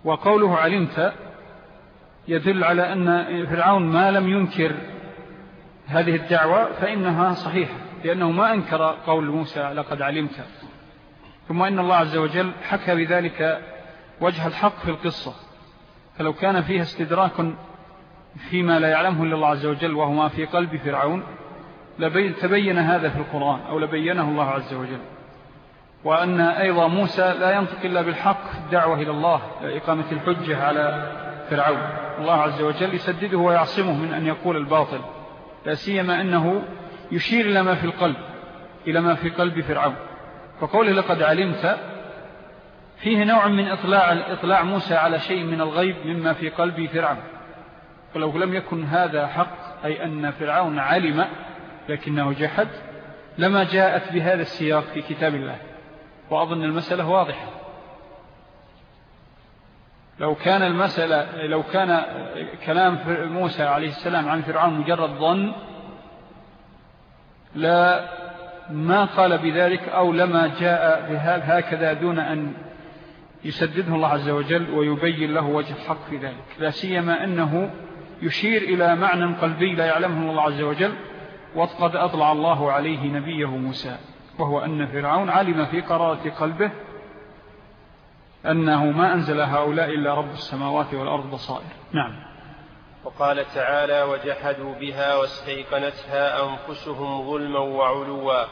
وقوله علمت يدل على أن فرعون ما لم ينكر هذه الدعوة فإنها صحيحة لأنه ما أنكر قول موسى لقد علمت. ثم إن الله عز وجل حكى بذلك وجه الحق في القصة. فلو كان فيها استدراك فيما لا يعلمه الله عز وجل وهو ما في قلب فرعون تبين هذا في القرآن أو لبينه الله عز وجل. وأن أيضا موسى لا ينطق إلا بالحق في الدعوة إلى الله إقامة الحجة على فرعون. الله عز وجل يسدده ويعصمه من أن يقول الباطل. لا سيما أنه يشير إلى ما في القلب إلى ما في قلب فرعون. فقوله لقد علمت فيه نوع من إطلاع, إطلاع موسى على شيء من الغيب مما في قلب فرعون. ولو لم يكن هذا حق أي أن فرعون علم لكنه جحد لما جاءت بهذا السياق في كتاب الله. وأظن المسألة واضحة. لو كان المسألة لو كان كلام موسى عليه السلام عن فرعون مجرد ظن لا ما قال بذلك أو لما جاء بهذا هكذا دون أن يسدده الله عز وجل ويبين له وجه الحق في ذلك. لا سيما أنه يشير إلى معنى قلبي لا يعلمه الله عز وجل. وقد أطلع الله عليه نبيه موسى وهو أن فرعون علم في قرارة قلبه أنه ما أنزل هؤلاء إلا رب السماوات والأرض بصائر. نعم. وقال تعالى وجحدوا بها واستيقنتها أنفسهم ظلما وعلوا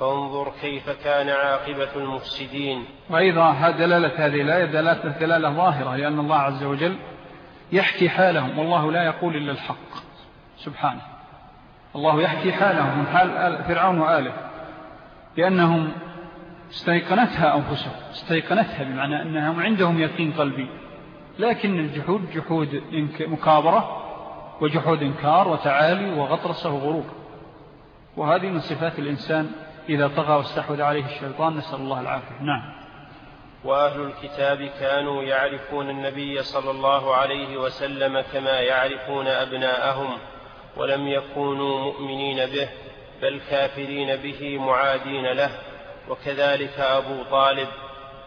فانظر كيف كان عاقبة المفسدين. وأيضا دلالة هذه الآية دلالة, دلالة ظاهرة لأن الله عز وجل يحكي حالهم والله لا يقول إلا الحق. سبحانه. الله يحكي حالهم من حال فرعون وآله لأنهم استيقنتها أنفسهم استيقنتها بمعنى أنهم عندهم يقين قلبي. لكن الجحود جحود مكابرة وجحود إنكار وتعالي وغطرسة وغروب. وهذه من صفات الإنسان إذا طغى واستحوذ عليه الشيطان نسأل الله العافية. نعم. وأهل الكتاب كانوا يعرفون النبي صلى الله عليه وسلم كما يعرفون أبناءهم. ولم يكونوا مؤمنين به بل كافرين به معادين له. وكذلك أبو طالب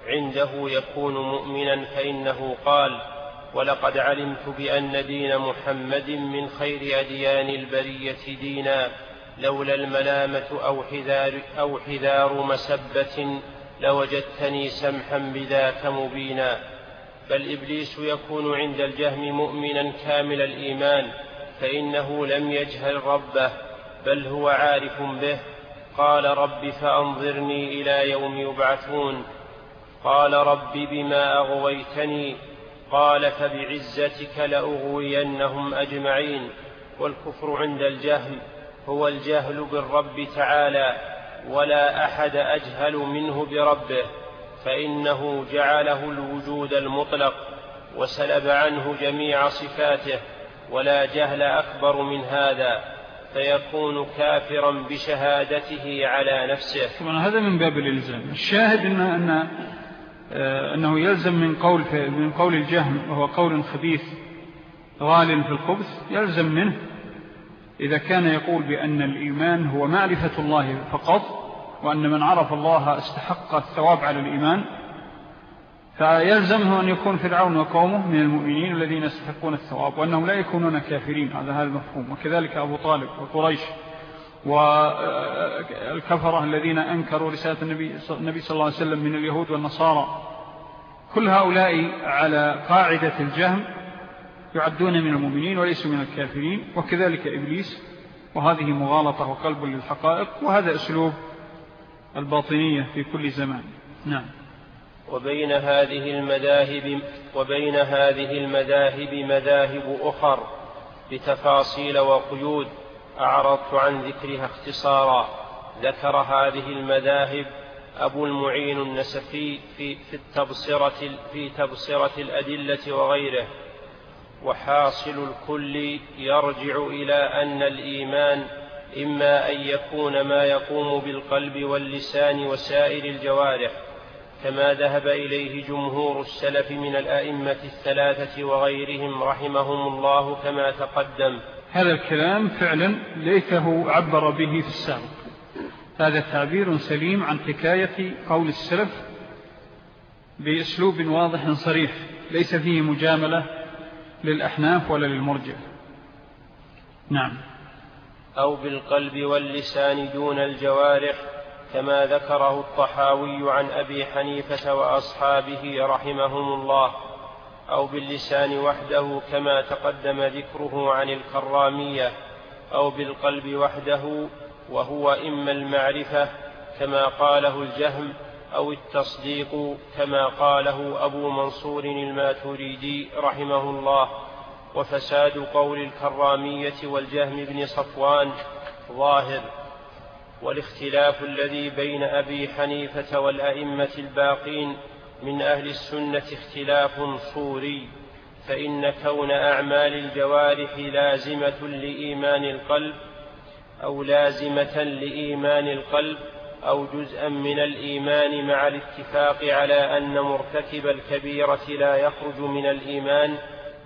عنده يكون مؤمنا فإنه قال ولقد علمت بأن دين محمد من خير أديان البرية دينا لولا الملامة أو حذار, أو حذار مسبة لوجدتني سمحا بذاك مبينا. بل إبليس يكون عند الجهم مؤمنا كامل الإيمان فإنه لم يجهل ربه بل هو عارف به. قال رب فأنظرني إلى يوم يبعثون. قال رب بما أغويتني؟ قال فبعزتك لأغوينهم أجمعين. والكفر عند الجهل هو الجهل بالرب تعالى ولا أحد أجهل منه بربه. فإنه جعله الوجود المطلق وسلب عنه جميع صفاته. ولا جهل أكبر من هذا فيكون كافرا بشهادته على نفسه. طبعا هذا من باب الإلزام. الشاهد إن أن آه، أنه يلزم من قول, من قول الجهم وهو قول خبيث غال في الخبث يلزم منه. إذا كان يقول بأن الإيمان هو معرفة الله فقط وأن من عرف الله استحق الثواب على الإيمان فيلزمه أن يكون فرعون وقومه من المؤمنين الذين يستحقون الثواب وأنهم لا يكونون كافرين. هذا هذا المفهوم وكذلك أبو طالب وقريش والكفرة الذين أنكروا رسالة النبي, صلى الله عليه وسلم من اليهود والنصارى. كل هؤلاء على قاعدة الجهم يعدون من المؤمنين وليسوا من الكافرين. وكذلك إبليس وهذه مغالطة وقلب للحقائق. وهذا أسلوب الباطنية في كل زمان. نعم. وبين هذه المذاهب وبين هذه المذاهب مذاهب أخر بتفاصيل وقيود أعرضت عن ذكرها اختصارا. ذكر هذه المذاهب أبو المعين النسفي في, في التبصرة في تبصرة الأدلة وغيره. وحاصل الكل يرجع إلى أن الإيمان إما أن يكون ما يقوم بالقلب واللسان وسائر الجوارح كما ذهب إليه جمهور السلف من الأئمة الثلاثة وغيرهم رحمهم الله كما تقدم. هذا الكلام فعلا ليته عبر به في السابق. هذا تعبير سليم عن حكاية قول السلف بأسلوب واضح صريح ليس فيه مجاملة للأحناف ولا للمرجع. نعم. أو بالقلب واللسان دون الجوارح. كما ذكره الطحاوي عن أبي حنيفة وأصحابه رحمهم الله أو باللسان وحده كما تقدم ذكره عن الكرامية أو بالقلب وحده وهو إما المعرفة كما قاله الجهم أو التصديق كما قاله أبو منصور الماتريدي رحمه الله. وفساد قول الكرامية والجهم بن صفوان ظاهر. والاختلاف الذي بين أبي حنيفة والأئمة الباقين من أهل السنة اختلاف صوري فإن كون أعمال الجوارح لازمة لإيمان القلب أو لازمة لإيمان القلب أو جزءا من الإيمان مع الاتفاق على أن مرتكب الكبيرة لا يخرج من الإيمان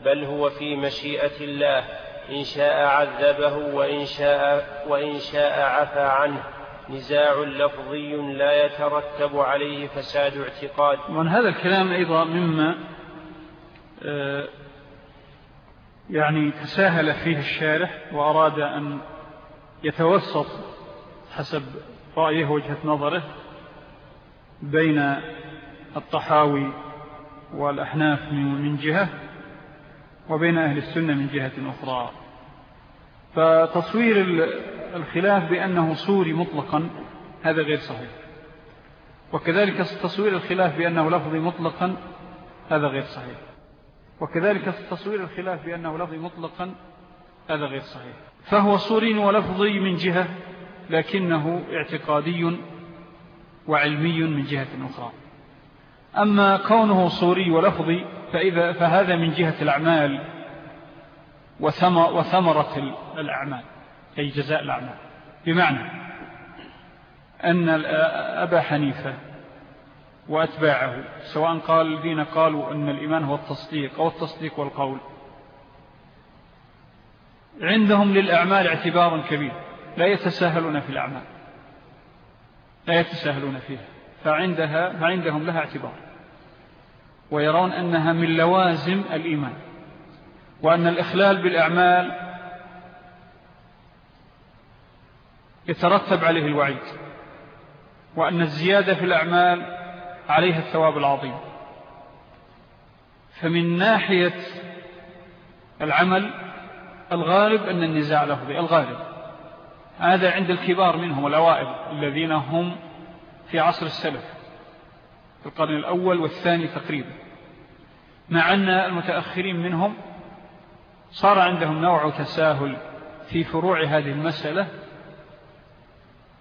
بل هو في مشيئة الله. إن شاء عذبه وإن شاء, وإن شاء عفى عنه. نزاع لفظي لا يترتب عليه فساد اعتقاد. ومن هذا الكلام أيضا مما آه، يعني تساهل فيه الشارح وأراد أن يتوسط حسب رأيه وجهة نظره بين الطحاوي والأحناف من جهة وبين أهل السنة من جهة أخرى. فتصوير الخلاف بأنه صوري مطلقا هذا غير صحيح. وكذلك تصوير الخلاف بأنه لفظي مطلقا هذا غير صحيح. وكذلك تصوير الخلاف بأنه لفظي مطلقا هذا غير صحيح. فهو صوري ولفظي من جهة لكنه اعتقادي وعلمي من جهة أخرى. أما كونه صوري ولفظي فإذا فهذا من جهة الأعمال وثمرة الأعمال أي جزاء الأعمال. بمعنى أن أبا حنيفة وأتباعه سواء قال الذين قالوا أن الإيمان هو التصديق أو التصديق والقول عندهم للأعمال اعتبار كبير لا يتساهلون في الأعمال لا يتساهلون فيها فعندها فعندهم لها اعتبار. ويرون أنها من لوازم الإيمان وأن الإخلال بالأعمال يترتب عليه الوعيد وأن الزيادة في الأعمال عليها الثواب العظيم. فمن ناحية العمل الغالب أن النزاع لفظي الغالب. هذا عند الكبار منهم الأوائل الذين هم في عصر السلف. في القرن الأول والثاني تقريبا. مع أن المتأخرين منهم صار عندهم نوع تساهل في فروع هذه المسألة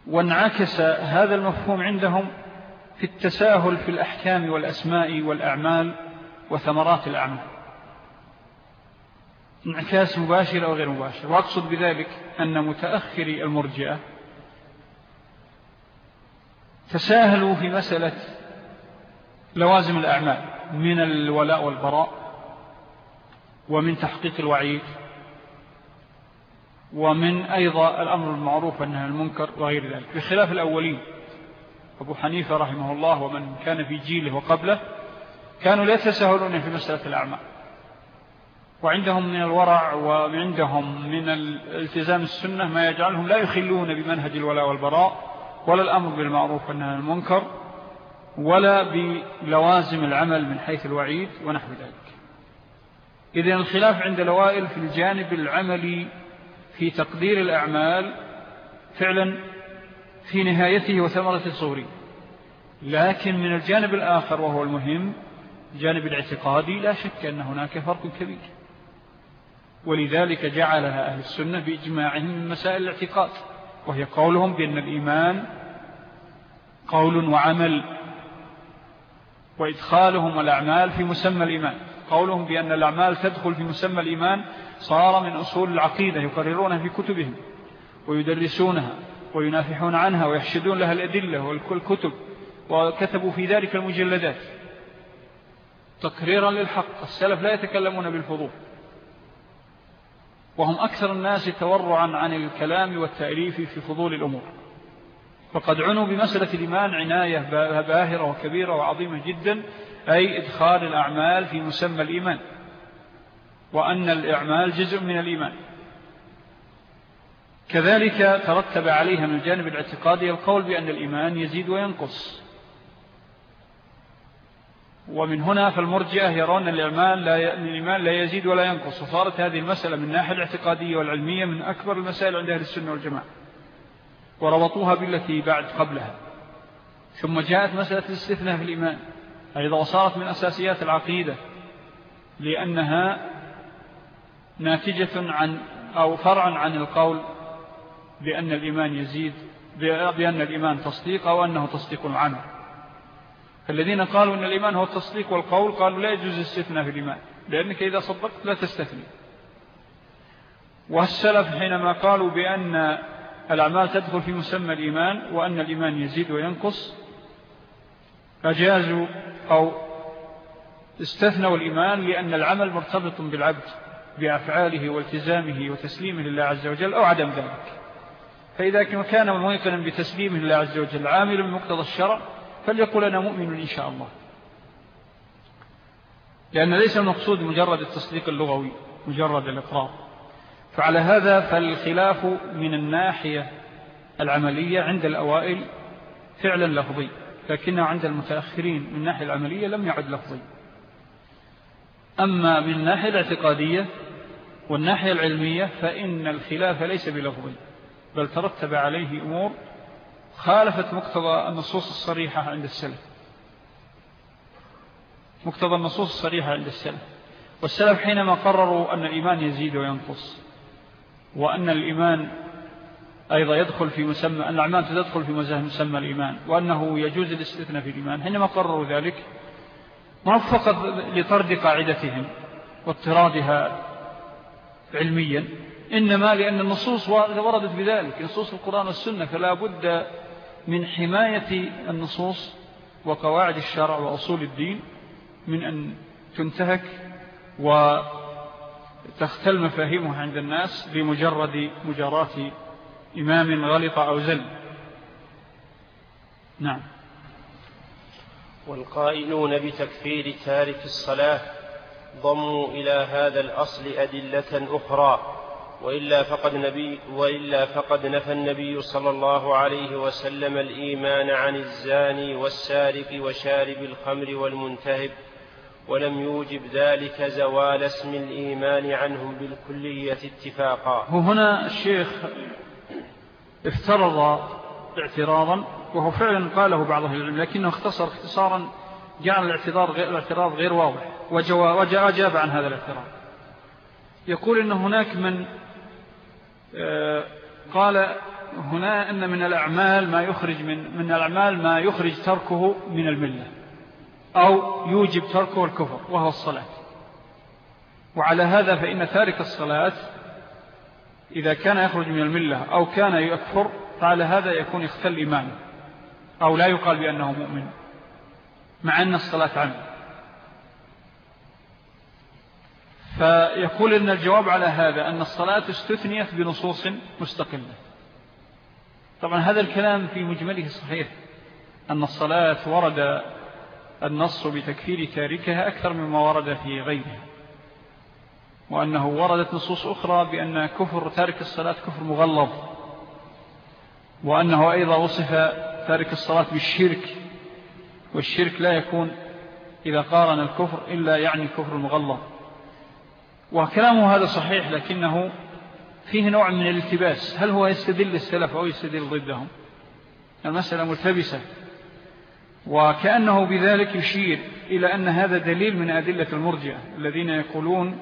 وانعكس هذا المفهوم عندهم في التساهل في الأحكام والأسماء والأعمال وثمرات الأعمال. انعكاس مباشر أو غير مباشر. وأقصد بذلك أن متأخري المرجئة تساهلوا في مسألة لوازم الأعمال من الولاء والبراء ومن تحقيق الوعيد ومن أيضا الأمر المعروف أنها المنكر وغير ذلك. بخلاف الأولين أبو حنيفة رحمه الله ومن كان في جيله وقبله كانوا لا يتساهلون في مسألة الأعمال. وعندهم من الورع وعندهم من الالتزام السنة ما يجعلهم لا يخلون بمنهج الولاء والبراء ولا الأمر بالمعروف أنها المنكر ولا بلوازم العمل من حيث الوعيد ونحو ذلك. إذن الخلاف عند الأوائل في الجانب العملي في تقدير الأعمال فعلا في نهايته وثمرة الصوري لكن من الجانب الآخر وهو المهم جانب الاعتقادي لا شك أن هناك فرق كبير. ولذلك جعلها أهل السنة بإجماعهم من مسائل الاعتقاد وهي قولهم بأن الإيمان قول وعمل وإدخالهم الأعمال في مسمى الإيمان. قولهم بأن الأعمال تدخل في مسمى الإيمان صار من أصول العقيدة يقررونها في كتبهم ويدرسونها وينافحون عنها ويحشدون لها الأدلة والكتب وكتبوا في ذلك المجلدات. تقريرا للحق السلف لا يتكلمون بالفضول. وهم أكثر الناس تورعا عن الكلام والتأليف في فضول الأمور. فقد عنوا بمسألة الإيمان عناية باهرة وكبيرة وعظيمة جدا أي إدخال الأعمال في مسمى الإيمان. وأن الإعمال جزء من الإيمان. كذلك ترتب عليها من الجانب الاعتقادي القول بأن الإيمان يزيد وينقص. ومن هنا فالمرجئة يرون الإيمان لا, الإيمان لا يزيد ولا ينقص. وصارت هذه المسألة من ناحية الاعتقادية والعلمية من أكبر المسائل عند أهل السنة والجماعة. وربطوها بالتي بعد قبلها. ثم جاءت مسألة الاستثناء في الإيمان. أيضا وصارت من أساسيات العقيدة لأنها ناتجة عن أو فرعا عن القول بأن الإيمان يزيد بأن الإيمان تصديق أو أنه تصديق العمل. فالذين قالوا أن الإيمان هو التصديق والقول قالوا لا يجوز الاستثناء في الإيمان لأنك إذا صدقت لا تستثني. والسلف حينما قالوا بأن الأعمال تدخل في مسمى الإيمان وأن الإيمان يزيد وينقص. أجازوا أو استثنوا الإيمان لأن العمل مرتبط بالعبد بأفعاله والتزامه وتسليمه لله عز وجل أو عدم ذلك. فإذا كان موقنا بتسليمه لله عز وجل عامل بمقتضى الشرع فليقول أنا مؤمن إن شاء الله. لأن ليس المقصود مجرد التصديق اللغوي مجرد الإقرار. فعلى هذا فالخلاف من الناحية العملية عند الأوائل فعلا لفظي لكنه عند المتأخرين من الناحية العملية لم يعد لفظي. أما من الناحية الاعتقادية والناحية العلمية فإن الخلاف ليس بلفظي بل ترتب عليه أمور خالفت مقتضى النصوص الصريحة عند السلف. مقتضى النصوص الصريحة عند السلف. والسلف حينما قرروا أن الإيمان يزيد وينقص وأن الإيمان أيضا يدخل في مسمى أن الأعمال تدخل في مسمى الإيمان وأنه يجوز الاستثناء في الإيمان حينما قرروا ذلك ما فقط لطرد قاعدتهم واضطرادها علميا إنما لأن النصوص وردت بذلك. نصوص القرآن والسنة فلا بد من حماية النصوص وقواعد الشرع وأصول الدين من أن تنتهك وتختل مفاهيمها عند الناس بمجرد مجارات إمام غلط أو زل. نعم. والقائلون بتكفير تارك الصلاة ضموا إلى هذا الأصل أدلة أخرى وإلا فقد, نبي وإلا فقد نفى النبي صلى الله عليه وسلم الإيمان عن الزاني والسارق وشارب الخمر والمنتهب. ولم يوجب ذلك زوال اسم الإيمان عنهم بالكلية اتفاقا. هنا الشيخ افترض اعتراضا وهو فعلا قاله بعض أهل العلم لكنه اختصر اختصارا جعل الاعتراض غير, الاعتراض غير واضح وجاب عن هذا الاعتراض. يقول أن هناك من آه، قال هنا أن من الأعمال ما يخرج من, من الأعمال ما يخرج تركه من الملة. أو يوجب تركه الكفر وهو الصلاة. وعلى هذا فإن تارك الصلاة إذا كان يخرج من الملة أو كان يكفر فعلى هذا يكون يختل إيمانه أو لا يقال بأنه مؤمن مع أن الصلاة عنه فيقول أن الجواب على هذا أن الصلاة استثنيت بنصوص مستقلة. طبعا هذا الكلام في مجمله صحيح أن الصلاة ورد النص بتكفير تاركها أكثر مما ورد في غيرها وأنه وردت نصوص أخرى بأن كفر تارك الصلاة كفر مغلظ وأنه أيضا وصف تارك الصلاة بالشرك والشرك لا يكون إذا قارن الكفر إلا يعني الكفر المغلظ وكلامه هذا صحيح لكنه فيه نوع من الالتباس. هل هو يستدل السلف أو يستدل ضدهم؟ المسألة ملتبسة. وكأنه بذلك يشير إلى أن هذا دليل من أدلة المرجع الذين يقولون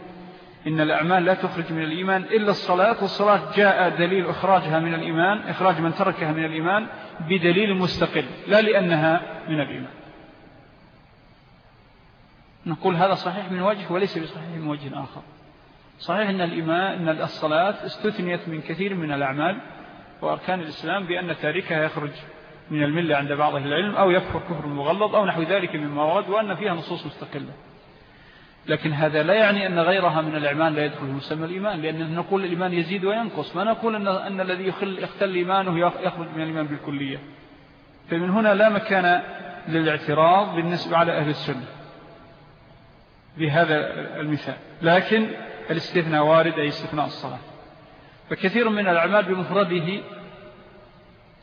إن الأعمال لا تخرج من الإيمان إلا الصلاة والصلاة جاء دليل إخراجها من الإيمان إخراج من تركها من الإيمان بدليل مستقل لا لأنها من الإيمان. نقول هذا صحيح من وجه وليس بصحيح من وجه آخر. صحيح أن, الإيمان أن الصلاة استثنيت من كثير من الأعمال وأركان الإسلام بأن تاركها يخرج من الملة عند بعض العلم أو يكفر كفر مغلظ أو نحو ذلك مما ورد وأن فيها نصوص مستقلة. لكن هذا لا يعني أن غيرها من الإعمال لا يدخل مسمى الإيمان لأن نقول الإيمان يزيد وينقص ما نقول أن, أن الذي يختل إيمانه يخرج من الإيمان بالكلية. فمن هنا لا مكان للاعتراض بالنسبة على أهل السنة بهذا المثال. لكن الاستثناء وارد أي استثناء الصلاة. فكثير من الأعمال بمفرده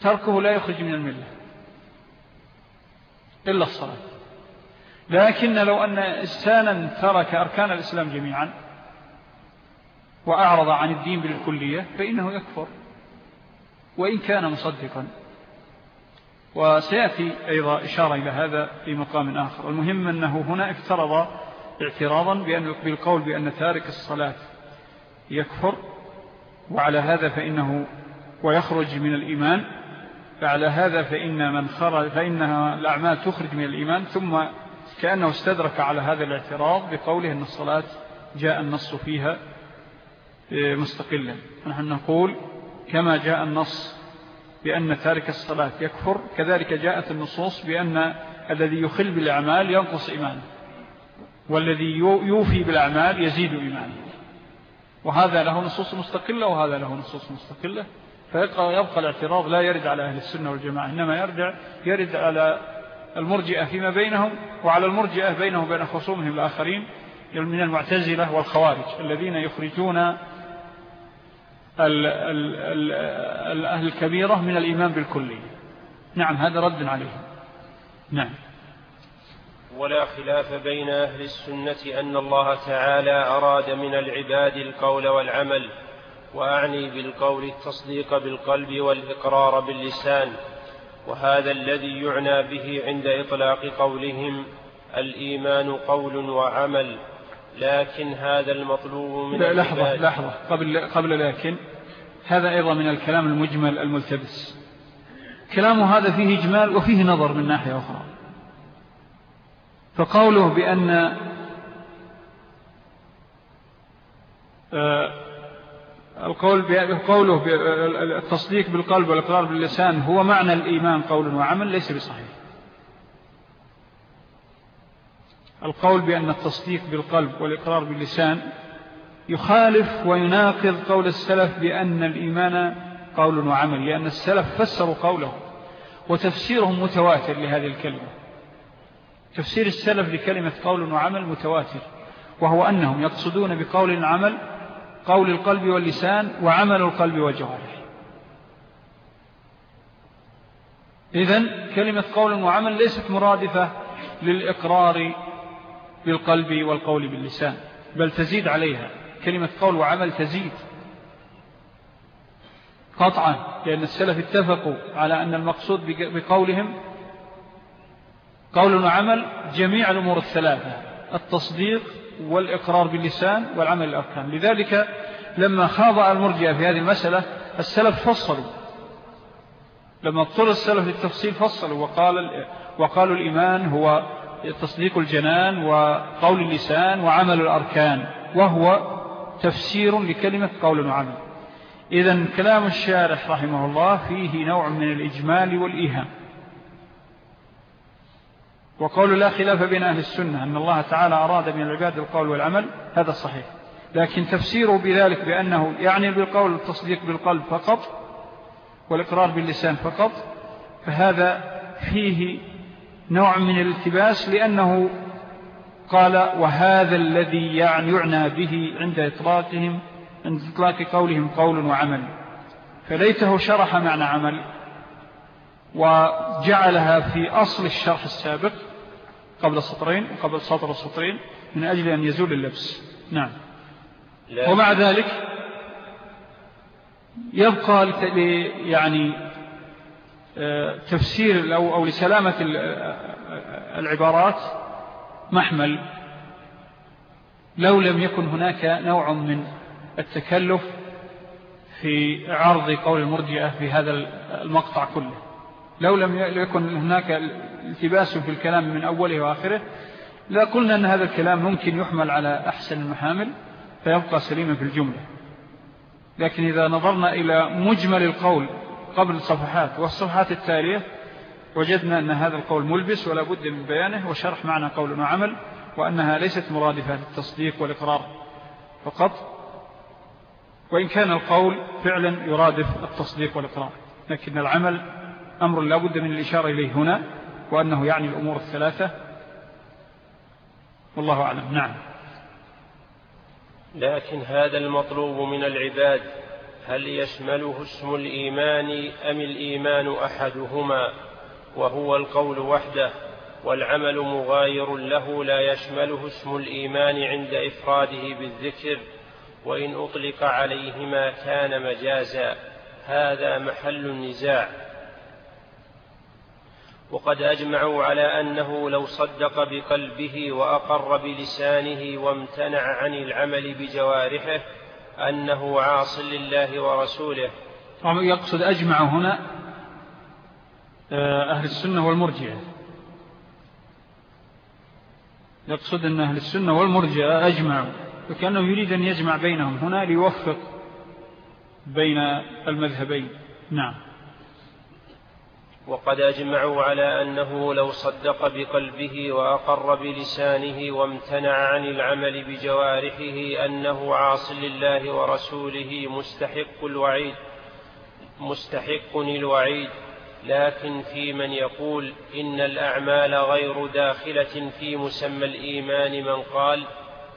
تركه لا يخرج من الملة إلا الصلاة. لكن لو أن إنسانا ترك أركان الإسلام جميعا وأعرض عن الدين بالكلية فإنه يكفر. وإن كان مصدقا. وسيأتي أيضا إشارة إلى هذا في مقام آخر. المهم أنه هنا افترض اعتراضا بأن بالقول بأن تارك الصلاة يكفر. وعلى هذا فإنه ويخرج من الإيمان. فعلى هذا فإن من خرج فإنها الأعمال تخرج من الإيمان ثم كأنه استدرك على هذا الاعتراض بقوله أن الصلاة جاء النص فيها مستقلا. نحن نقول كما جاء النص بأن تارك الصلاة يكفر كذلك جاءت النصوص بأن الذي يخل بالأعمال ينقص إيمانه والذي يوفي بالأعمال يزيد إيمانه. وهذا له نصوص مستقلة وهذا له نصوص مستقلة. فيبقى يبقى الاعتراض لا يرد على أهل السنة والجماعة إنما يرجع يرد على المرجئة فيما بينهم وعلى المرجئة بينهم وبين خصومهم الآخرين من المعتزلة والخوارج الذين يخرجون الأهل الكبيرة من الإيمان بالكلي نعم هذا رد عليهم. نعم. ولا خلاف بين أهل السنة أن الله تعالى أراد من العباد القول والعمل وأعني بالقول التصديق بالقلب والإقرار باللسان وهذا الذي يعنى به عند إطلاق قولهم الإيمان قول وعمل لكن هذا المطلوب من لا لحظة لحظة. قبل, قبل لكن. هذا أيضا من الكلام المجمل الملتبس. كلامه هذا فيه إجمال وفيه نظر من ناحية أخرى. فقوله بأن آه، القول قوله التصديق بالقلب والإقرار باللسان هو معنى الإيمان قول وعمل ليس بصحيح. القول بأن التصديق بالقلب والإقرار باللسان يخالف ويناقض قول السلف بأن الإيمان قول وعمل لأن السلف فسروا قوله وتفسيرهم متواتر لهذه الكلمة. تفسير السلف لكلمة قول وعمل متواتر وهو أنهم يقصدون بقول العمل قول القلب واللسان وعمل القلب والجوارح إذن كلمة قول وعمل ليست مرادفة للإقرار بالقلب والقول باللسان بل تزيد عليها. كلمة قول وعمل تزيد. قطعا لأن السلف اتفقوا على أن المقصود بقولهم قول وعمل جميع الأمور الثلاثة. التصديق والإقرار باللسان والعمل الأركان. لذلك لما خاضع المرجع في هذه المسألة السلف فصلوا. لما اضطر السلف للتفصيل فصلوا وقال وقالوا الإيمان هو تصديق الجنان وقول اللسان وعمل الأركان وهو تفسير لكلمة قول وعمل إذا كلام الشارح رحمه الله فيه نوع من الإجمال والإيهام. وقول لا خلاف بين أهل السنة أن الله تعالى أراد من العباد القول والعمل هذا صحيح. لكن تفسيره بذلك بأنه يعني بالقول التصديق بالقلب فقط والإقرار باللسان فقط فهذا فيه نوع من الالتباس لأنه قال وهذا الذي يعني يعنى به عند إطلاقهم عند إطلاق قولهم قول وعمل فليته شرح معنى عمل وجعلها في أصل الشرح السابق قبل سطرين وقبل سطر السطرين من أجل أن يزول اللبس. نعم. ومع ذلك يبقى يعني آه، تفسير أو, أو لسلامة آه، العبارات محمل. لو لم يكن هناك نوع من التكلف في عرض قول المرجئة في هذا المقطع كله. لو لم يكن هناك التباس في الكلام من أوله وآخره لا قلنا أن هذا الكلام ممكن يحمل على أحسن المحامل فيبقى سليما في الجملة. لكن إذا نظرنا إلى مجمل القول قبل الصفحات والصفحات التالية وجدنا أن هذا القول ملبس ولا بد من بيانه وشرح معنى قول وعمل وأنها ليست مرادفة للتصديق والإقرار فقط. وإن كان القول فعلا يرادف التصديق والإقرار لكن العمل أمر لا بد من الإشارة إليه هنا وأنه يعني الأمور الثلاثة. والله أعلم. نعم. لكن هذا المطلوب من العباد هل يشمله اسم الإيمان أم الإيمان أحدهما؟ وهو القول وحده والعمل مغاير له لا يشمله اسم الإيمان عند إفراده بالذكر وإن أطلق عليهما كان مجازا. هذا محل النزاع. وقد أجمعوا على أنه لو صدق بقلبه وأقر بلسانه وامتنع عن العمل بجوارحه أنه عاص لله ورسوله. يقصد أجمع هنا آه، أهل السنة والمرجئة. يقصد أن أهل السنة والمرجئة أجمعوا فكأنه يريد أن يجمع بينهم هنا ليوفق بين المذهبين. نعم. وقد أجمعوا على أنه لو صدق بقلبه وأقر بلسانه وامتنع عن العمل بجوارحه أنه عاص لله ورسوله مستحق الوعيد مستحق الوعيد. لكن في من يقول إن الأعمال غير داخلة في مسمى الإيمان من قال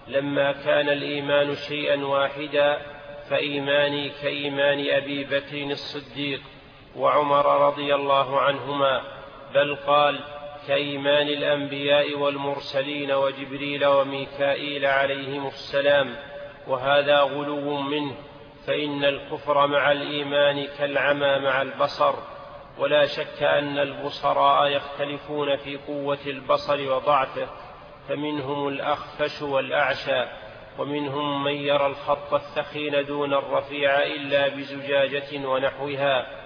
لما كان الإيمان شيئا واحدا فإيماني كإيمان أبي بكر الصديق. وعمر رضي الله عنهما بل قال كإيمان الأنبياء والمرسلين وجبريل وميكائيل عليهم السلام وهذا غلو منه فإن الكفر مع الإيمان كالعمى مع البصر ولا شك أن البصراء يختلفون في قوة البصر وضعفه فمنهم الأخفش والأعشى ومنهم من يرى الخط الثخين دون الرفيع إلا بزجاجة ونحوها.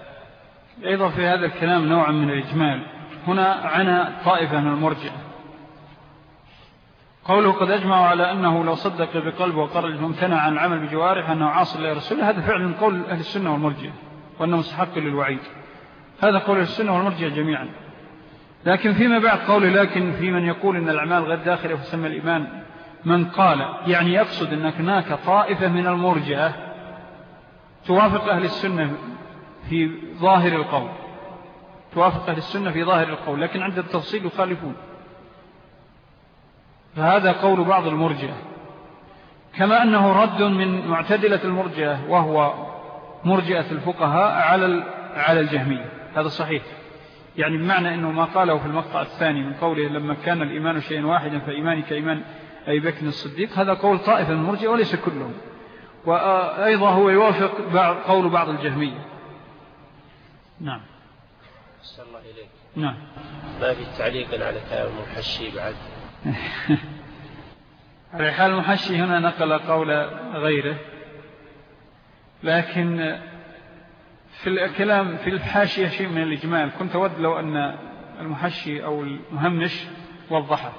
أيضا في هذا الكلام نوع من الإجمال. هنا عنا طائفة من المرجع قوله قد أجمعوا على أنه لو صدق بقلبه وقرر ممتنع عن العمل بجوارح أنه عاصل لرسوله هذا فعل من قول أهل السنة والمرجع وأنه مستحق للوعيد. هذا قول السنة والمرجع جميعا. لكن فيما بعد قول لكن في من يقول أن الأعمال غير داخلة وسمى الإيمان من قال يعني يقصد أن هناك طائفة من المرجعة توافق أهل السنة في ظاهر القول توافق أهل السنة في ظاهر القول لكن عند التفصيل يخالفون. فهذا قول بعض المرجئة. كما أنه رد من معتدلة المرجئة وهو مرجئة الفقهاء على على الجهمية. هذا صحيح. يعني بمعنى أنه ما قاله في المقطع الثاني من قوله لما كان الإيمان شيئا واحدا فإيماني كإيمان أي بكر الصديق هذا قول طائفة من المرجئة وليس كلهم. وأيضا هو يوافق قول بعض الجهمية. نعم. أسأل الله إليك. نعم. ما في تعليق على كلام المحشي بعد. على حال المحشي هنا نقل قول غيره لكن في الكلام في الحاشية شيء من الإجمال كنت أود لو أن المحشي أو المهمش وضحه.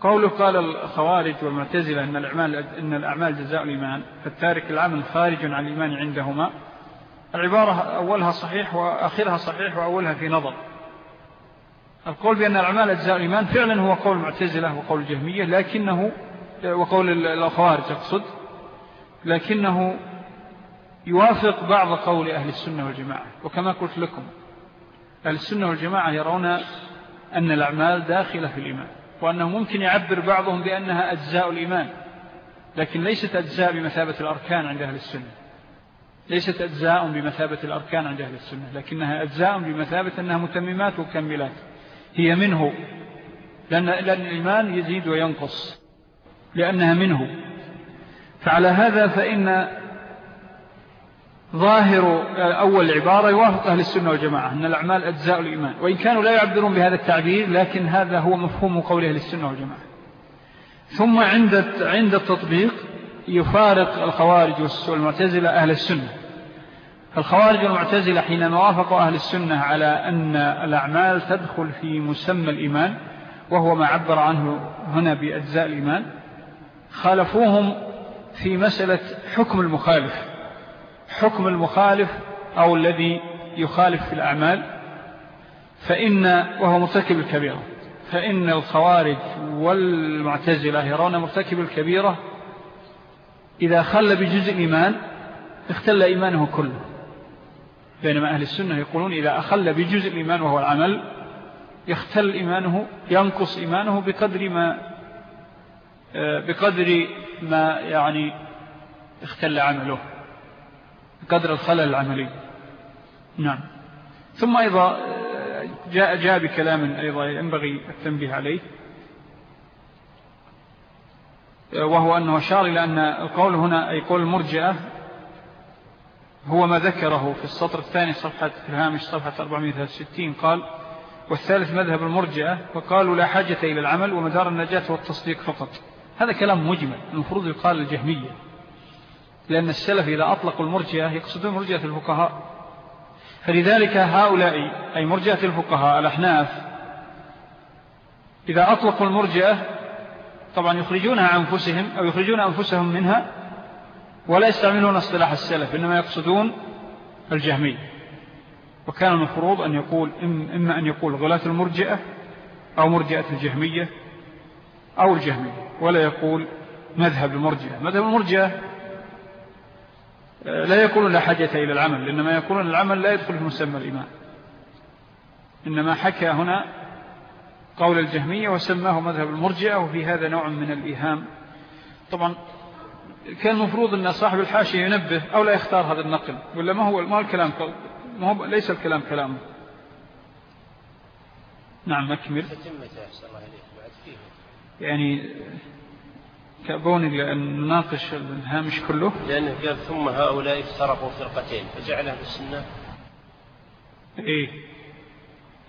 قوله قال الخوارج والمعتزلة إن الأعمال, إن الأعمال جزاء الإيمان فالتارك العمل خارج عن الإيمان عندهما. العبارة أولها صحيح وآخرها صحيح وأولها في نظر. القول بأن الأعمال أجزاء الإيمان فعلا هو قول المعتزلة وقول الجهمية لكنه وقول الخوارج أقصد لكنه يوافق بعض قول أهل السنة والجماعة. وكما قلت لكم أهل السنة والجماعة يرون أن الأعمال داخلة في الإيمان وأنه ممكن يعبر بعضهم بأنها أجزاء الإيمان لكن ليست أجزاء بمثابة الأركان عند أهل السنة. ليست أجزاء بمثابة الأركان عند أهل السنة لكنها أجزاء بمثابة أنها متممات وكملات هي منه لأن, الإيمان يزيد وينقص لأنها منه. فعلى هذا فإن ظاهر أول عبارة يوافق أهل السنة والجماعة أن الأعمال أجزاء الإيمان. وإن كانوا لا يعبرون بهذا التعبير لكن هذا هو مفهوم قول أهل السنة والجماعة. ثم عند عند التطبيق يفارق الخوارج والمعتزلة أهل السنة. الخوارج والمعتزلة حينما وافقوا أهل السنة على أن الأعمال تدخل في مسمى الإيمان وهو ما عبر عنه هنا بأجزاء الإيمان خالفوهم في مسألة حكم المخالف. حكم المخالف أو الذي يخالف في الأعمال فإن وهو مرتكب الكبيرة فإن الخوارج والمعتزلة يرون مرتكب الكبيرة إذا خل بجزء إيمان اختل إيمانه كله. بينما أهل السنة يقولون إذا أخل بجزء الإيمان وهو العمل يختل إيمانه ينقص إيمانه بقدر ما آه، بقدر ما يعني اختل عمله بقدر الخلل العملي. نعم. ثم أيضا آه، جاء, جاء بكلام أيضا ينبغي التنبيه عليه وهو أنه أشار إلى أن القول هنا أي قول المرجئة هو ما ذكره في السطر الثاني صفحة في الهامش صفحة 463 قال والثالث مذهب المرجئة وقالوا لا حاجة إلى العمل ومدار النجاة والتصديق فقط. هذا كلام مجمل المفروض يقال الجهمية لأن السلف إذا أطلقوا المرجئة يقصدون مرجئة الفقهاء. فلذلك هؤلاء أي مرجئة الفقهاء الأحناف إذا أطلقوا المرجئة طبعا يخرجونها عن أنفسهم أو يخرجون أنفسهم منها ولا يستعملون اصطلاح السلف إنما يقصدون الجهمي وكان المفروض أن يقول إما أن يقول غلاة المرجئة أو مرجئة الجهمية أو الجهمية ولا يقول مذهب المرجئة. مذهب المرجئة آه، لا يقولون لا حاجة إلى العمل لأنما يقولون العمل لا يدخل في مسمى الإيمان. إنما حكى هنا قول الجهمية وسماه مذهب المرجئة وفي هذا نوع من الإيهام. طبعا كان المفروض أن صاحب الحاشية ينبه أو لا يختار هذا النقل ولا ما هو ما الكلام ما هو ليس الكلام كلامه. نعم أكمل. يعني كابوني لأن نناقش الهامش كله. لأنه قال ثم هؤلاء افترقوا فرقتين فجعلها بالسنة إيه.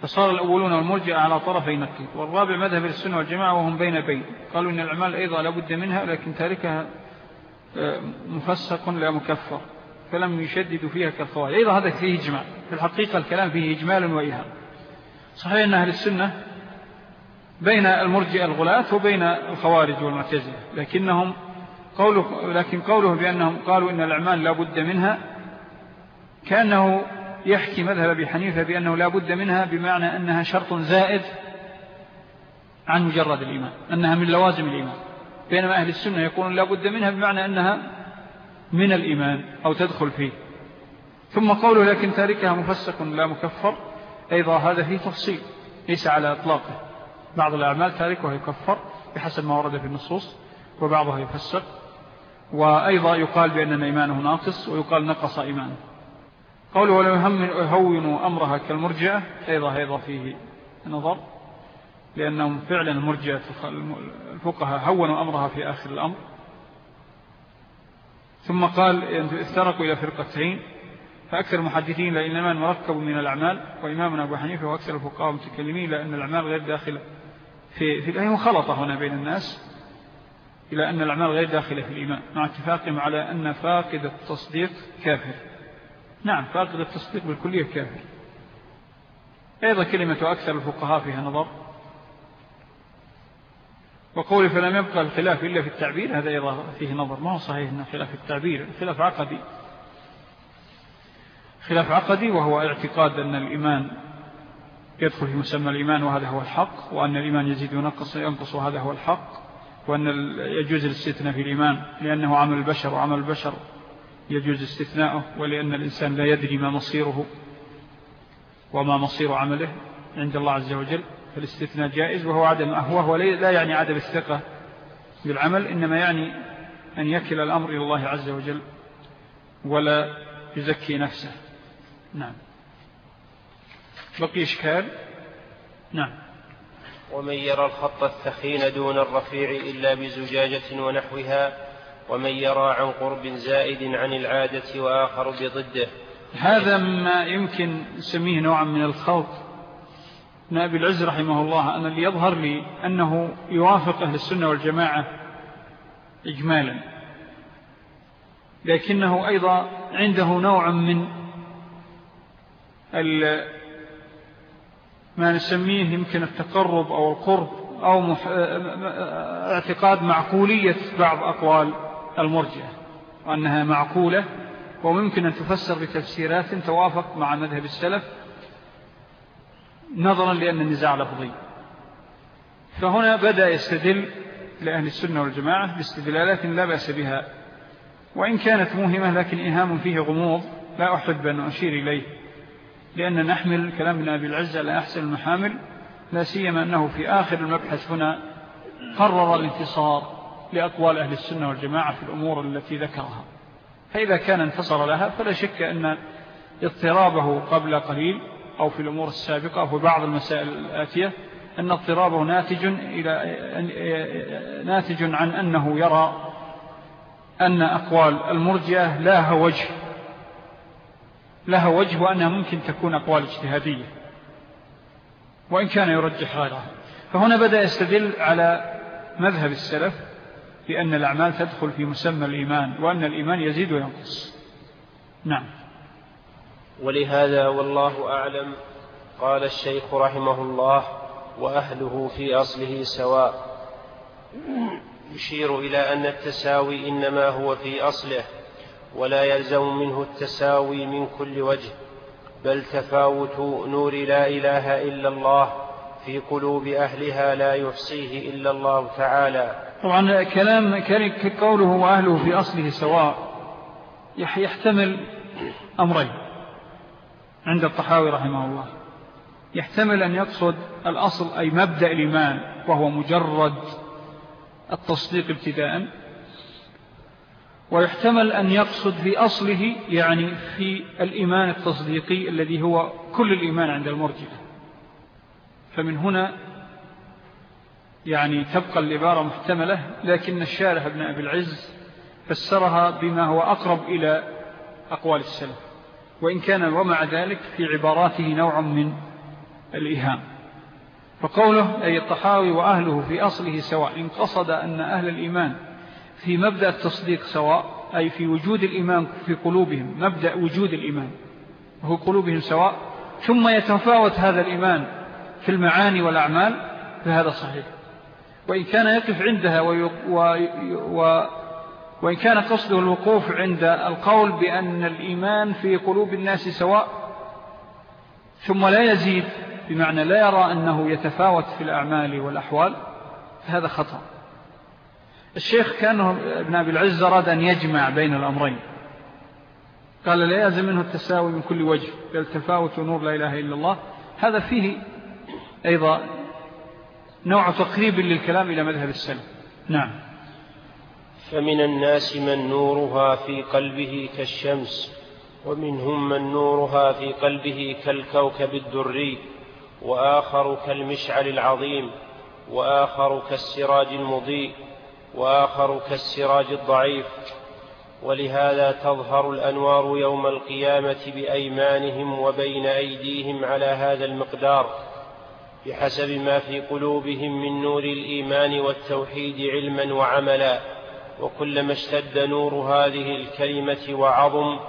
فصار الأولون والمرجع على طرفي نقل والرابع مذهب السنة والجماعة وهم بين بين. قالوا إن الأعمال أيضا لابد منها لكن تاركها مفسق لا مكفر فلم يشددوا فيها كالخوارج أيضا هذا فيه إجماع. في الحقيقة الكلام فيه إجمال وإيهام. صحيح أن أهل السنة بين المرجئ الغلاة وبين الخوارج والمعتزلة لكنهم قوله لكن قوله بأنهم قالوا إن الأعمال لا بد منها كأنه يحكي مذهب أبي حنيفة بأنه لا بد منها بمعنى أنها شرط زائد عن مجرد الإيمان أنها من لوازم الإيمان. بينما أهل السنة يقولون لا بد منها بمعنى أنها من الإيمان أو تدخل فيه. ثم قوله لكن تاركها مفسق لا مكفر أيضا هذا فيه تفصيل ليس على أطلاقه. بعض الأعمال تاركها يكفر بحسب ما ورد في النصوص وبعضها يفسق. وأيضا يقال بأن إيمانه ناقص ويقال نقص إيمانه. قوله ولو يهونوا أمرها كالمرجعة أيضا أيضا فيه نظر. لأنهم فعلا المرجعة الفقهاء هونوا أمرها في آخر الأمر. ثم قال افترقوا إلى فرقتين فأكثر المحدثين لإنما مركب من الأعمال وإمامنا أبو حنيفة وأكثر الفقهاء المتكلمين لأن الأعمال غير داخلة في, في الأيام مخلطة هنا بين الناس إلى أن الأعمال غير داخلة في الإيمان مع اتفاقهم على أن فاقد التصديق كافر. نعم فاقد التصديق بالكلية كافر. أيضا كلمة أكثر الفقهاء فيها نظر. وقول فلم يبقى الخلاف إلا في التعبير هذا أيضا فيه نظر ما هو صحيح أنه خلاف التعبير؟ خلاف عقدي. خلاف عقدي وهو اعتقاد أن الإيمان يدخل في مسمى الإيمان وهذا هو الحق وأن الإيمان يزيد ونقص ينقص وهذا هو الحق وأن يجوز الاستثناء في الإيمان لأنه عمل البشر وعمل البشر يجوز استثناؤه ولأن الإنسان لا يدري ما مصيره وما مصير عمله عند الله عز وجل. فالاستثناء جائز وهو عدم وهو لا يعني عدم الثقة بالعمل إنما يعني أن يكل الأمر إلى الله عز وجل ولا يزكي نفسه. نعم. بقي إشكال؟ نعم. ومن يرى الخط الثخين دون الرفيع إلا بزجاجة ونحوها ومن يرى عن قرب زائد عن العادة وآخر بضده. هذا ما يمكن نسميه نوعا من الخوض. ابن أبي العز رحمه الله أن اللي يظهر لي أنه يوافق أهل السنة والجماعة إجمالا لكنه أيضا عنده نوع من ما نسميه يمكن التقرب أو القرب أو. اعتقاد معقولية بعض أقوال المرجع وأنها معقولة وممكن أن تفسر بتفسيرات توافق مع مذهب السلف نظرا لأن النزاع لفظي فهنا بدأ يستدل لأهل السنة والجماعة باستدلالات لا بأس بها. وإن كانت موهمة لكن إهام فيه غموض لا أحب أن أشير إليه. لأن نحمل كلام ابن أبي العزة لا أحسن المحامل لا سيما أنه في آخر المبحث هنا قرر الانتصار لأقوال أهل السنة والجماعة في الأمور التي ذكرها. فإذا كان انتصر لها فلا شك أن اضطرابه قبل قليل أو في الأمور السابقة أو في بعض المسائل الآتية أن اضطرابه ناتج, إلى ناتج عن أنه يرى أن أقوال المرجئة لها وجه لها وجه وأنها ممكن تكون أقوال اجتهادية وإن كان يرجح غيرها. فهنا بدأ يستدل على مذهب السلف بأن الأعمال تدخل في مسمى الإيمان وأن الإيمان يزيد وينقص. نعم. ولهذا والله أعلم قال الشيخ رحمه الله وأهله في أصله سواء. يشير إلى أن التساوي إنما هو في أصله ولا يلزم منه التساوي من كل وجه بل تفاوت نور لا إله إلا الله في قلوب أهلها لا يحصيه إلا الله تعالى. طبعا كلام قوله وأهله في أصله سواء يحتمل أمرين. عند الطحاوي رحمه الله. يحتمل أن يقصد الأصل أي مبدأ الإيمان وهو مجرد التصديق ابتداء. ويحتمل أن يقصد في أصله يعني في الإيمان التصديقي الذي هو كل الإيمان عند المرجئة. فمن هنا يعني تبقى العبارة محتملة لكن الشارح ابن أبي العز فسرها بما هو أقرب إلى أقوال السلف. وإن كان ومع ذلك في عباراته نوع من الإيهام. فقوله أي الطحاوي وأهله في أصله سواء إن قصد أن أهل الإيمان في مبدأ التصديق سواء أي في وجود الإيمان في قلوبهم مبدأ وجود الإيمان وهو قلوبهم سواء ثم يتفاوت هذا الإيمان في المعاني والأعمال فهذا صحيح. وإن كان يقف عندها وي... وإن كان قصده الوقوف عند القول بأن الإيمان في قلوب الناس سواء ثم لا يزيد بمعنى لا يرى أنه يتفاوت في الأعمال والأحوال فهذا خطأ. الشيخ كان ابن أبي العز أراد أن يجمع بين الأمرين. قال لا يزم منه التساوي من كل وجه بل تفاوت نور لا إله إلا الله. هذا فيه أيضا نوع تقريب للكلام إلى مذهب السلم نعم. فمن الناس من نورها في قلبه كالشمس ومنهم من نورها في قلبه كالكوكب الدري وآخر كالمشعل العظيم وآخر كالسراج المضيء وآخر كالسراج الضعيف. ولهذا تظهر الأنوار يوم القيامة بأيمانهم وبين أيديهم على هذا المقدار بحسب ما في قلوبهم من نور الإيمان والتوحيد علما وعملا. وكلما اشتد نور هذه الكلمة وعظم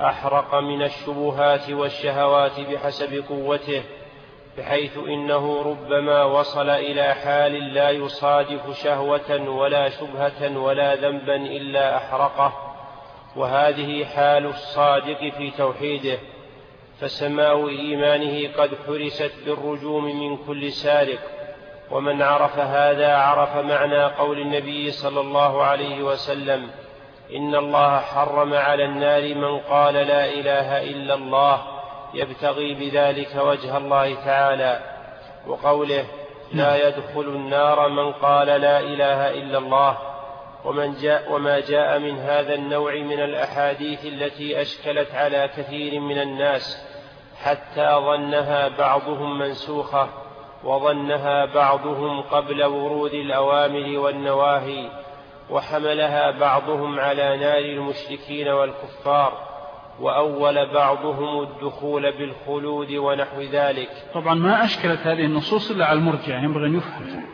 أحرق من الشبهات والشهوات بحسب قوته بحيث إنه ربما وصل إلى حال لا يصادف شهوة ولا شبهة ولا ذنبا إلا أحرقه. وهذه حال الصادق في توحيده فسماء إيمانه قد حرست بالرجوم من كل سارق. ومن عرف هذا عرف معنى قول النبي صلى الله عليه وسلم إن الله حرم على النار من قال لا إله إلا الله يبتغي بذلك وجه الله تعالى وقوله لا يدخل النار من قال لا إله إلا الله ومن جاء وما جاء من هذا النوع من الأحاديث التي أشكلت على كثير من الناس حتى ظنها بعضهم منسوخة وظنها بعضهم قبل ورود الأوامر والنواهي وحملها بعضهم على نار المشركين والكفار وأول بعضهم الدخول بالخلود ونحو ذلك. طبعا ما أشكلت هذه النصوص إلا على المرجع ينبغي أن يفهم.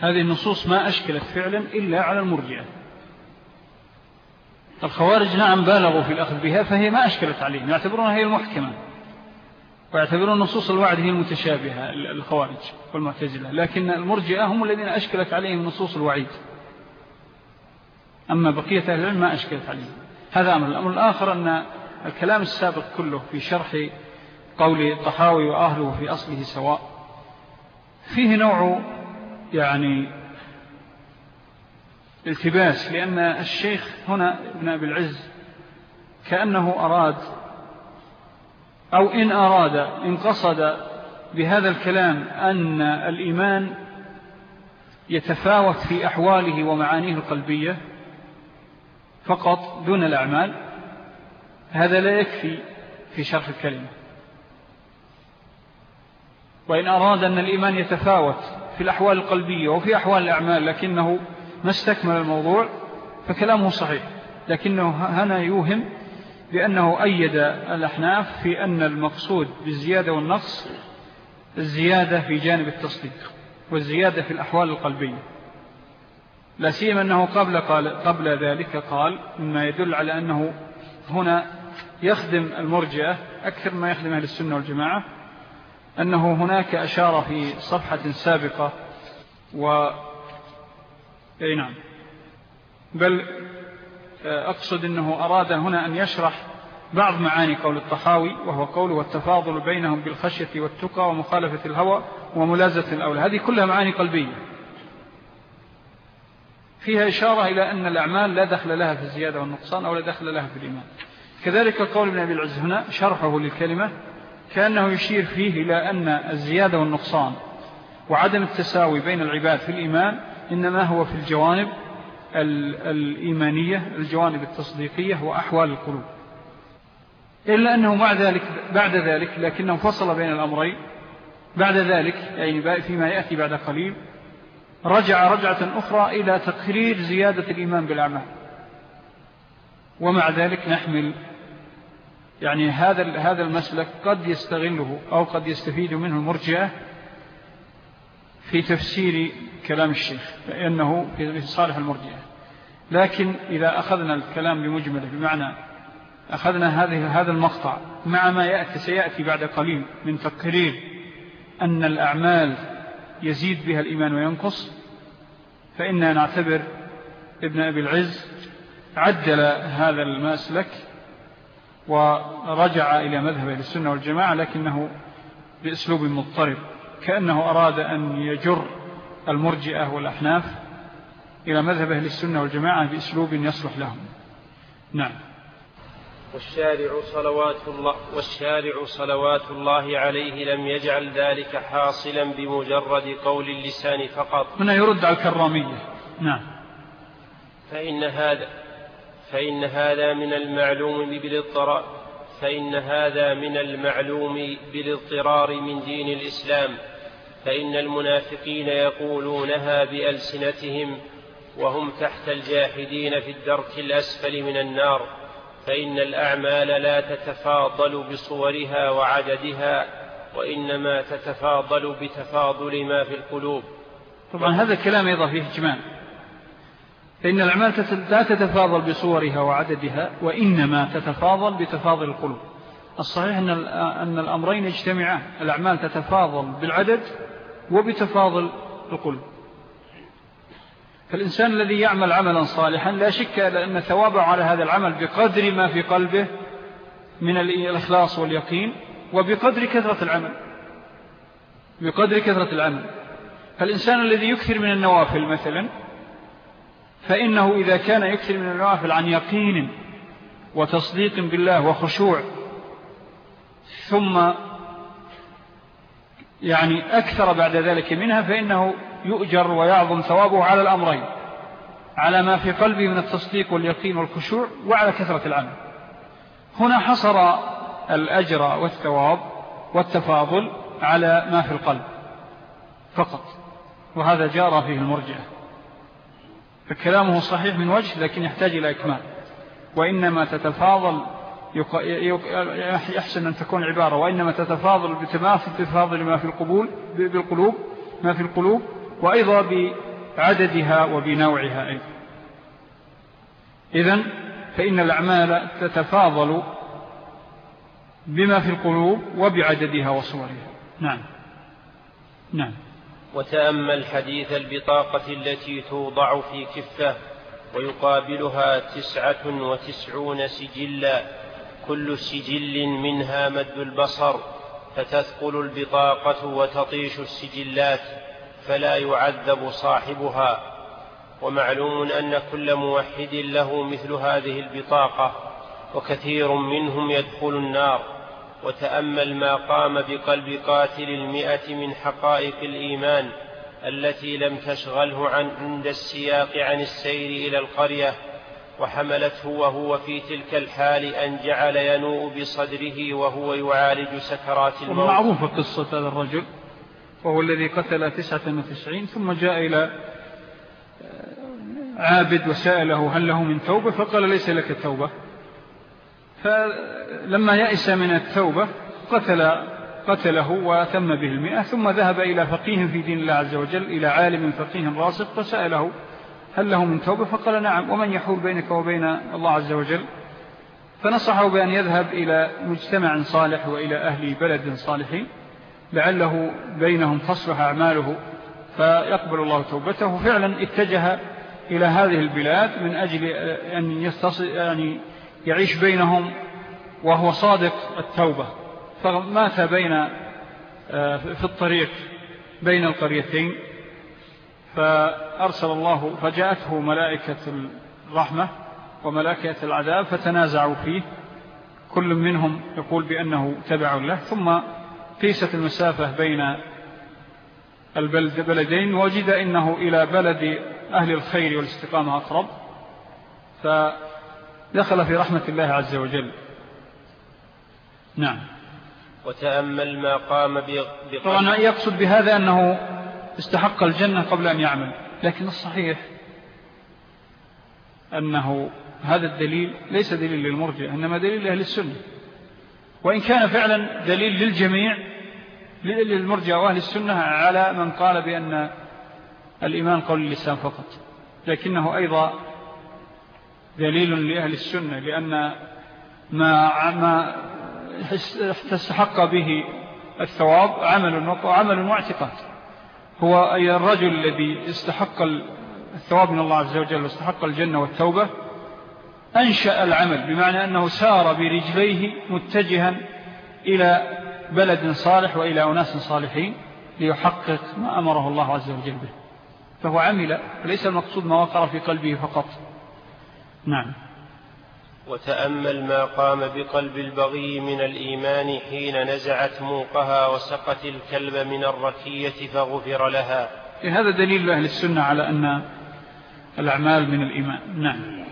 هذه النصوص ما أشكلت فعلا إلا على المرجع. الخوارج نعم بالغوا في الأخذ بها فهي ما أشكلت عليهم يعتبرونها هي المحكمة. ويعتبرون نصوص الوعد هي المتشابهة الخوارج والمعتزلة. لكن المرجئة هم الذين أشكلت عليهم نصوص الوعيد. أما بقية أهل العلم ما أشكلت عليهم. هذا أمر. الأمر الآخر أن الكلام السابق كله في شرح قول الطحاوي وأهله في أصله سواء فيه نوع يعني التباس لأن الشيخ هنا ابن أبي العز كأنه أراد أو إن أراد إن قصد بهذا الكلام أن الإيمان يتفاوت في أحواله ومعانيه القلبية فقط دون الأعمال هذا لا يكفي في شرح الكلمة. وإن أراد أن الإيمان يتفاوت في الأحوال القلبية وفي أحوال الأعمال لكنه ما استكمل الموضوع فكلامه صحيح لكنه هنا يوهم بأنه أيد الأحناف في أن المقصود بالزيادة والنقص الزيادة في جانب التصديق والزيادة في الأحوال القلبية. لا سيما أنه قبل, قال قبل ذلك قال مما يدل على أنه هنا يخدم المرجئة أكثر ما يخدم أهل السنة والجماعة أنه هناك أشار في صفحة سابقة و أي نعم. بل أقصد أنه أراد هنا أن يشرح بعض معاني قول الطحاوي وهو قوله والتفاضل بينهم بالخشية والتقى ومخالفة الهوى وملازة الأولى. هذه كلها معاني قلبية. فيها إشارة إلى أن الأعمال لا دخل لها في الزيادة والنقصان أو لا دخل لها في الإيمان. كذلك قول ابن أبي العز هنا شرحه للكلمة كأنه يشير فيه إلى أن الزيادة والنقصان وعدم التساوي بين العباد في الإيمان إنما هو في الجوانب الإيمانية الجوانب التصديقية وأحوال القلوب. إلا أنه مع ذلك بعد ذلك لكنه فصل بين الأمرين. بعد ذلك يعني فيما يأتي بعد قليل رجع رجعة أخرى إلى تقرير زيادة الإيمان بالأعمال. ومع ذلك نحمل يعني هذا هذا المسلك قد يستغله أو قد يستفيد منه المرجئة في تفسير كلام الشيخ لأنه في صالح المرجئة. لكن إذا أخذنا الكلام بمجمله بمعنى أخذنا هذه هذا المقطع مع ما يأتي سيأتي بعد قليل من تقرير أن الأعمال يزيد بها الإيمان وينقص فإننا نعتبر ابن أبي العز عدل هذا المسلك ورجع إلى مذهب السنة والجماعة لكنه بأسلوب مضطرب. كأنه أراد أن يجر المرجئة والأحناف إلى مذهب أهل السنة والجماعة بأسلوب يصلح لهم. نعم. والشارع صلوات الله والشارع صلوات الله عليه لم يجعل ذلك حاصلا بمجرد قول اللسان فقط. هنا يرد على الكرامية. نعم. فإن هذا فإن هذا من المعلوم بالاضطرار فإن هذا من المعلوم بالاضطرار من دين الإسلام. فإن المنافقين يقولونها بألسنتهم وهم تحت الجاحدين في الدرك الأسفل من النار فإن الأعمال لا تتفاضل بصورها وعددها وإنما تتفاضل بتفاضل ما في القلوب. طبعا هذا الكلام أيضا فيه اجمال فإن الأعمال لا تتفاضل بصورها وعددها وإنما تتفاضل بتفاضل القلوب. الصحيح أن الأمرين اجتمعان. الأعمال تتفاضل بالعدد وبتفاضل القلوب. فالإنسان الذي يعمل عملا صالحا لا شك أن ثوابه على هذا العمل بقدر ما في قلبه من الإخلاص واليقين وبقدر كثرة العمل بقدر كثرة العمل. فالإنسان الذي يكثر من النوافل مثلا فإنه إذا كان يكثر من النوافل عن يقين وتصديق بالله وخشوع ثم يعني أكثر بعد ذلك منها فإنه يؤجر ويعظم ثوابه على الأمرين. على ما في قلبه من التصديق واليقين والخشوع وعلى كثرة العمل. هنا حصر الأجر والثواب والتفاضل على ما في القلب فقط وهذا جار فيه المرجع فكلامه صحيح من وجه لكن يحتاج إلى إكمال. وإنما تتفاضل يحسن أن تكون عبارة وإنما تتفاضل بتماثل تفاضل ما في القبول بالقلوب ما في القلوب وأيضا بعددها وبنوعها أيضا. إذن فإن الأعمال تتفاضل بما في القلوب وبعددها وصورها. نعم. نعم. وتأمل حديث البطاقة التي توضع في كفة ويقابلها تسعة وتسعون سجلا. كل سجل منها مد البصر فتثقل البطاقة وتطيش السجلات فلا يعذب صاحبها. ومعلوم أن كل موحد له مثل هذه البطاقة وكثير منهم يدخل النار. وتأمل ما قام بقلب قاتل المئة من حقائق الإيمان التي لم تشغله عن عند السياق عن السير إلى القرية وحملته وهو في تلك الحال أن جعل ينوء بصدره وهو يعالج سكرات الموت. معروفة قصة هذا الرجل وهو الذي قتل تسعة وتسعين ثم جاء إلى عابد وسأله هل له من توبة؟ فقال ليس لك توبة. فلما يأس من التوبة قتل قتله وتم به المئة ثم ذهب إلى فقيه في دين الله عز وجل إلى عالم فقيه راسق فسأله هل له من توبة؟ فقال نعم. ومن يحول بينك وبين الله عز وجل؟ فنصحه بأن يذهب إلى مجتمع صالح وإلى أهل بلد صالحين لعله بينهم تصلح أعماله فيقبل الله توبته. فعلا اتجه إلى هذه البلاد من أجل أن. يعني يعيش بينهم وهو صادق التوبة. فمات بين آه، في الطريق بين القريتين. فأرسل الله فجاءته ملائكة الرحمة وملائكة العذاب فتنازعوا فيه. كل منهم يقول بأنه تبع له. ثم قيست المسافة بين البلدين وجد إنه إلى بلد أهل الخير والاستقامة أقرب. فدخل في رحمة الله عز وجل. نعم. وتأمل ما قام بقلب طبعا يقصد بهذا أنه استحق الجنة قبل أن يعمل. لكن الصحيح أنه هذا الدليل ليس دليل للمرجع إنما دليل لأهل السنة. وإن كان فعلا دليل للجميع للمرجع وأهل السنة على من قال بأن الإيمان قول اللسان فقط. لكنه أيضا دليل لأهل السنة لأن ما, ما تستحق به الثواب عمل وعمل واعتقاد. هو أي الرجل الذي استحق الثواب من الله عز وجل واستحق الجنة والتوبة أنشأ العمل بمعنى أنه سار برجليه متجها إلى بلد صالح وإلى أناس صالحين ليحقق ما أمره الله عز وجل به. فهو عمل وليس المقصود ما وقر في قلبه فقط. نعم. وتأمل ما قام بقلب البغي من الإيمان حين نزعت موقها وسقت الكلب من الركية فغفر لها. هذا دليل أهل السنة على أن الأعمال من الإيمان. نعم.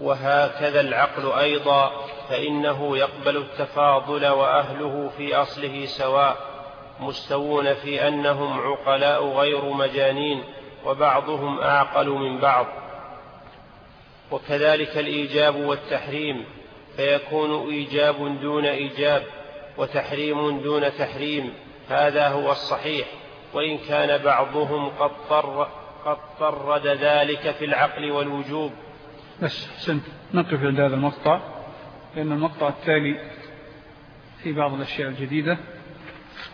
وهكذا العقل أيضا فإنه يقبل التفاضل وأهله في أصله سواء مستوون في أنهم عقلاء غير مجانين وبعضهم أعقل من بعض. وكذلك الإيجاب والتحريم فيكون إيجاب دون إيجاب وتحريم دون تحريم هذا هو الصحيح. وإن كان بعضهم قد, طر قد طرد ذلك في العقل والوجوب. بس سنت نقف عند هذا المقطع لأن المقطع التالي في بعض الأشياء الجديدة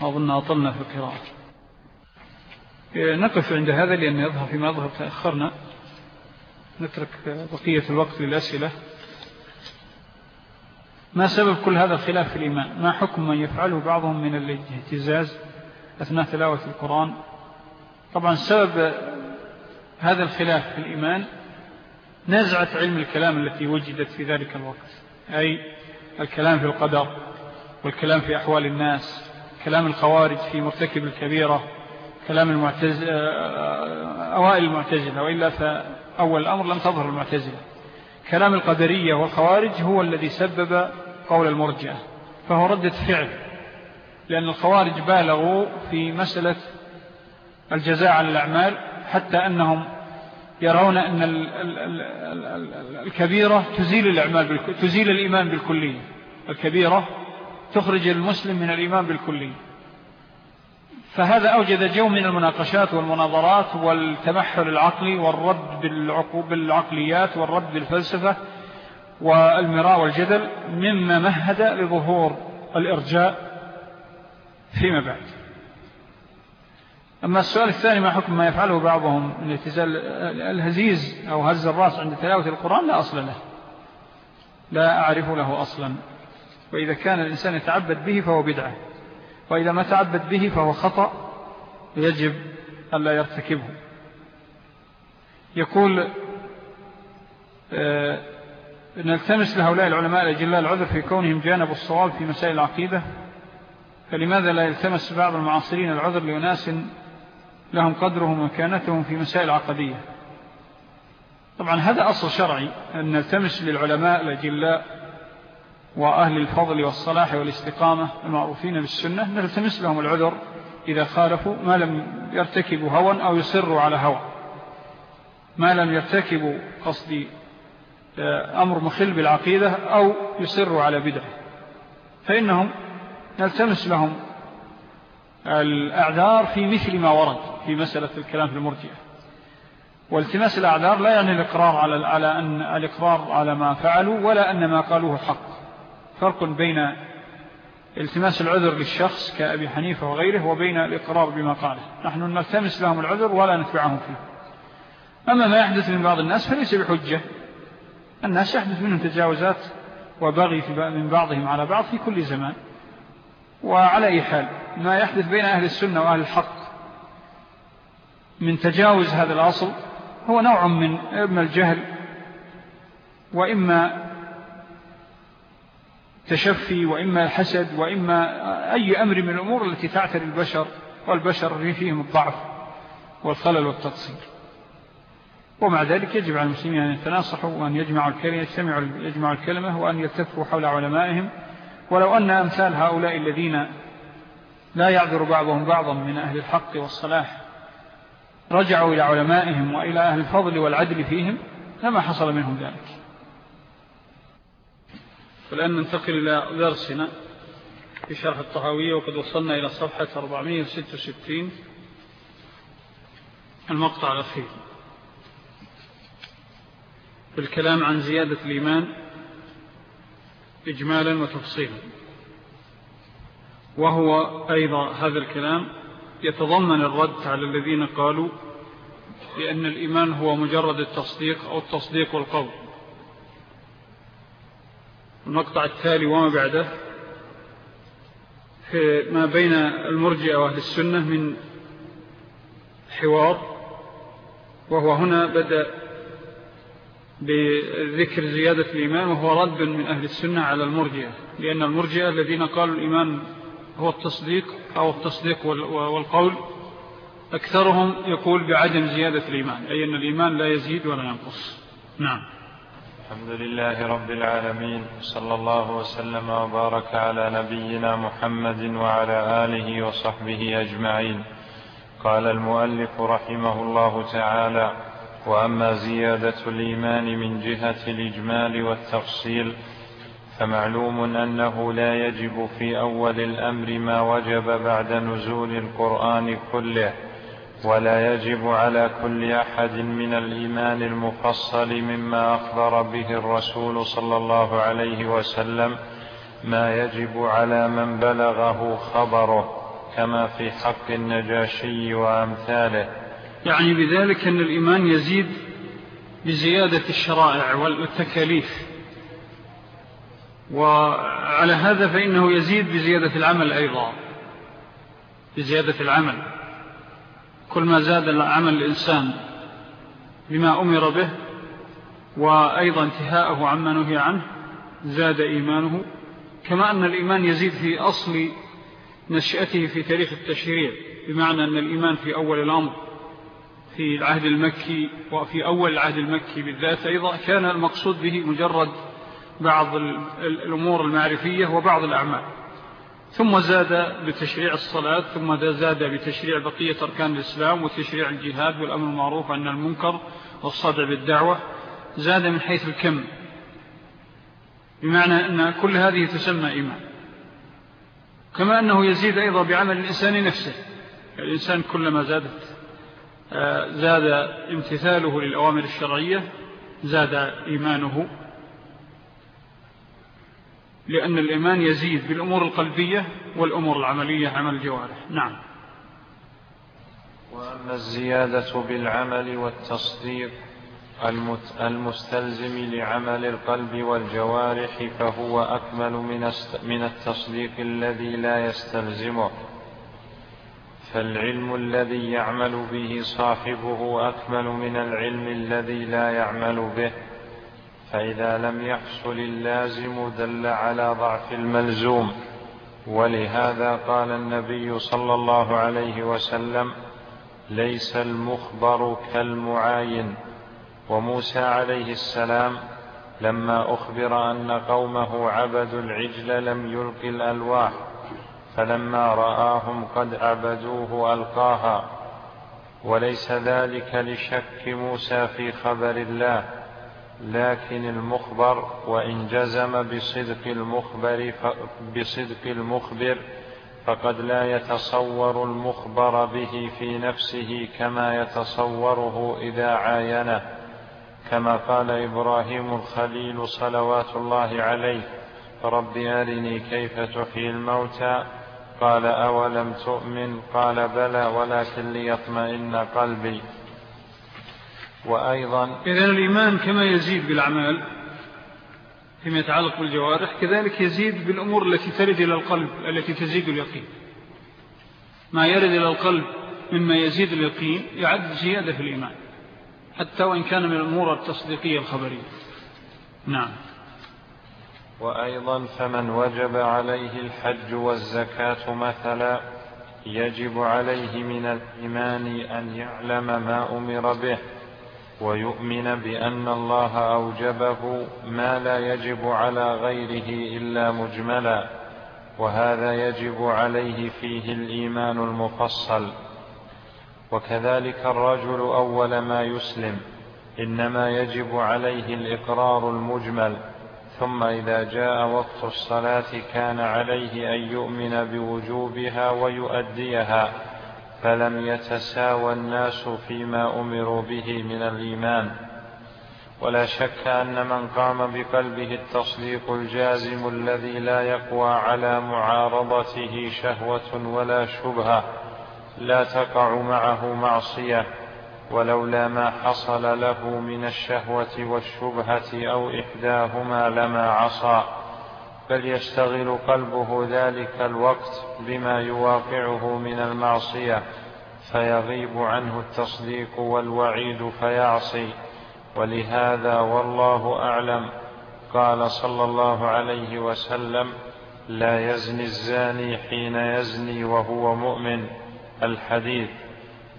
أظن أطلنا في القراءة. نقف عند هذا لأن يظهر فيما يظهر تأخرنا. نترك بقية الوقت للأسئلة. ما سبب كل هذا الخلاف في الإيمان؟ ما حكم من يفعله بعضهم من الاهتزاز أثناء تلاوة القرآن؟ طبعا سبب هذا الخلاف في الإيمان نزعة علم الكلام التي وجدت في ذلك الوقت أي الكلام في القدر والكلام في أحوال الناس كلام الخوارج في مرتكب الكبيرة كلام المعتز... أوائل المعتزلة وإلا فأول الأمر لم تظهر المعتزلة. كلام القدرية والخوارج هو الذي سبب قول المرجع فهو ردة فعل لأن الخوارج بالغوا في مسألة الجزاء على الأعمال حتى أنهم يرون أن الكبيرة تزيل, الأعمال تزيل الإيمان بالكلية. الكبيرة تخرج المسلم من الإيمان بالكلية. فهذا أوجد جو من المناقشات والمناظرات والتمحل العقلي والرد بالعقليات والرد بالفلسفة والمراء والجدل مما مهد لظهور الإرجاء فيما بعد. أما السؤال الثاني ما حكم ما يفعله بعضهم من اعتزال الهزيز أو هز الرأس عند تلاوة القرآن؟ لا أصل له. لا أعرف له أصلا. وإذا كان الإنسان يتعبد به فهو بدعة. وإذا ما تعبد به فهو خطأ يجب أن لا يرتكبه. يقول آه، نلتمس لهؤلاء العلماء الأجلاء العذر في كونهم جانب الصواب في مسائل العقيدة فلماذا لا يلتمس بعض المعاصرين العذر لأناس لهم قدرهم ومكانتهم في مسائل عقدية؟ طبعا هذا أصل شرعي أن نلتمس للعلماء الأجلاء وأهل الفضل والصلاح والاستقامة المعروفين بالسنة نلتمس لهم العذر إذا خالفوا ما لم يرتكبوا هوى أو يصروا على هوى. ما لم يرتكبوا قصدي آه، أمر مخل بالعقيدة أو يصروا على بدعة. فإنهم نلتمس لهم الأعذار في مثل ما ورد في مسألة الكلام في المرجئة. والتماس الأعذار لا يعني الإقرار على, على أن الإقرار على ما فعلوا ولا أن ما قالوه حق. فرق بين التماس العذر للشخص كأبي حنيفة وغيره وبين الإقرار بما قاله. نحن نلتمس لهم العذر ولا نتبعهم فيه. أما ما يحدث من بعض الناس فليس بحجة. الناس يحدث منهم تجاوزات وبغي من بعضهم على بعض في كل زمان. وعلى أي حال ما يحدث بين أهل السنة وأهل الحق من تجاوز هذا الأصل هو نوع من إما الجهل وإما تشفي وإما الحسد وإما أي أمر من الأمور التي تعتري البشر والبشر فيهم الضعف والخلل والتقصير. ومع ذلك يجب على المسلمين أن يتناصحوا وأن يجمعوا الكلمة يجتمعوا يجمعوا الكلمة وأن يلتفوا حول علمائهم. ولو أن أمثال هؤلاء الذين لا يعذر بعضهم بعضا من أهل الحق والصلاح رجعوا إلى علمائهم وإلى أهل الفضل والعدل فيهم لما حصل منهم ذلك. والآن ننتقل إلى درسنا في شرح الطهوية وقد وصلنا إلى صفحة 466 المقطع الأخير. في الكلام عن زيادة الإيمان إجمالا وتفصيلا. وهو أيضا هذا الكلام يتضمن الرد على الذين قالوا بأن الإيمان هو مجرد التصديق أو التصديق والقول. المقطع التالي وما بعده في ما بين المرجئة وأهل السنة من حوار وهو هنا بدأ بذكر زيادة الإيمان وهو رد من أهل السنة على المرجئة لأن المرجئة الذين قالوا الإيمان هو التصديق أو التصديق والقول أكثرهم يقول بعدم زيادة الإيمان أي أن الإيمان لا يزيد ولا ينقص. نعم. الحمد لله رب العالمين صلى الله وسلم وبارك على نبينا محمد وعلى آله وصحبه أجمعين. قال المؤلف رحمه الله تعالى وأما زيادة الإيمان من جهة الإجمال والتفصيل فمعلوم أنه لا يجب في أول الأمر ما وجب بعد نزول القرآن كله. ولا يجب على كل أحد من الإيمان المفصل مما أخبر به الرسول صلى الله عليه وسلم ما يجب على من بلغه خبره كما في حق النجاشي وأمثاله. يعني بذلك أن الإيمان يزيد بزيادة الشرائع والتكاليف. وعلى هذا فإنه يزيد بزيادة العمل أيضا بزيادة العمل. كل ما زاد عمل الإنسان بما أمر به وأيضا انتهاءه عما نهي عنه زاد إيمانه كما أن الإيمان يزيد في أصل نشأته في تاريخ التشريع بمعنى أن الإيمان في أول الأمر في العهد المكي وفي أول العهد المكي بالذات أيضا كان المقصود به مجرد بعض الأمور المعرفية وبعض الأعمال. ثم زاد بتشريع الصلاة ثم زاد بتشريع بقية أركان الإسلام وتشريع الجهاد والأمر المعروف عن المنكر والصدع بالدعوة. زاد من حيث الكم. بمعنى أن كل هذه تسمى إيمان. كما أنه يزيد أيضا بعمل الإنسان نفسه. الإنسان كلما زادت آه، زاد امتثاله للأوامر الشرعية زاد إيمانه. لأن الإيمان يزيد بالأمور القلبية والأمور العملية عمل الجوارح. نعم. وأما الزيادة بالعمل والتصديق المستلزم لعمل القلب والجوارح فهو أكمل من التصديق الذي لا يستلزمه. فالعلم الذي يعمل به صاحبه أكمل من العلم الذي لا يعمل به. فإذا لم يحصل اللازم دل على ضعف الملزوم. ولهذا قال النبي صلى الله عليه وسلم ليس المخبر كالمعاين. وموسى عليه السلام لما أخبر أن قومه عبدوا العجل لم يلق الألواح فلما رآهم قد عبدوه ألقاها. وليس ذلك لشك موسى في خبر الله. لكن المخبر وإن جزم بصدق المخبر بصدق المخبر فقد لا يتصور المخبر به في نفسه كما يتصوره إذا عاينه كما قال إبراهيم الخليل صلوات الله عليه رب أرني كيف تحيي الموتى؟ قال أولم تؤمن؟ قال بلى ولكن ليطمئن قلبي. وأيضا إذن الإيمان كما يزيد بالأعمال فيما يتعلق بالجوارح كذلك يزيد بالأمور التي ترد إلى القلب التي تزيد اليقين. ما يرد إلى القلب مما يزيد اليقين يعد زيادة في الإيمان حتى وإن كان من الأمور التصديقية الخبرية. نعم. وأيضا فمن وجب عليه الحج والزكاة مثلا يجب عليه من الإيمان أن يعلم ما أمر به. ويؤمن بأن الله أوجبه ما لا يجب على غيره إلا مجملا وهذا يجب عليه فيه الإيمان المفصل. وكذلك الرجل أول ما يسلم إنما يجب عليه الإقرار المجمل ثم إذا جاء وقت الصلاة كان عليه أن يؤمن بوجوبها ويؤديها. فلم يتساوى الناس فيما أمروا به من الإيمان. ولا شك أن من قام بقلبه التصديق الجازم الذي لا يقوى على معارضته شهوة ولا شبهة لا تقع معه معصية ولولا ما حصل له من الشهوة والشبهة أو إحداهما لما عصى. بل يشتغل قلبه ذلك الوقت بما يواقعه من المعصية فيغيب عنه التصديق والوعيد فيعصي. ولهذا والله أعلم قال صلى الله عليه وسلم لا يزني الزاني حين يزني وهو مؤمن. الحديث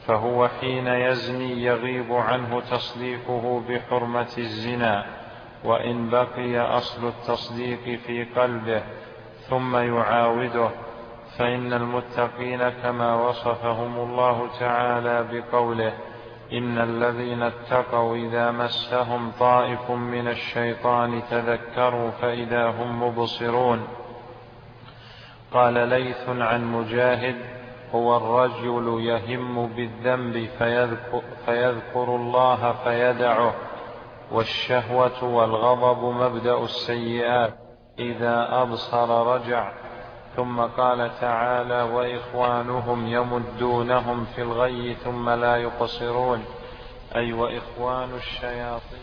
فهو حين يزني يغيب عنه تصديقه بحرمة الزنا. وإن بقي أصل التصديق في قلبه ثم يعاوده فإن المتقين كما وصفهم الله تعالى بقوله إن الذين اتقوا إذا مسهم طائف من الشيطان تذكروا فإذا هم مبصرون. قال ليث عن مجاهد هو الرجل يهم بالذنب فيذكر, فيذكر الله فيدعه. والشهوة والغضب مبدأ السيئات إذا أبصر رجع. ثم قال تعالى وإخوانهم يمدونهم في الغي ثم لا يقصرون. أي وإخوان الشياطين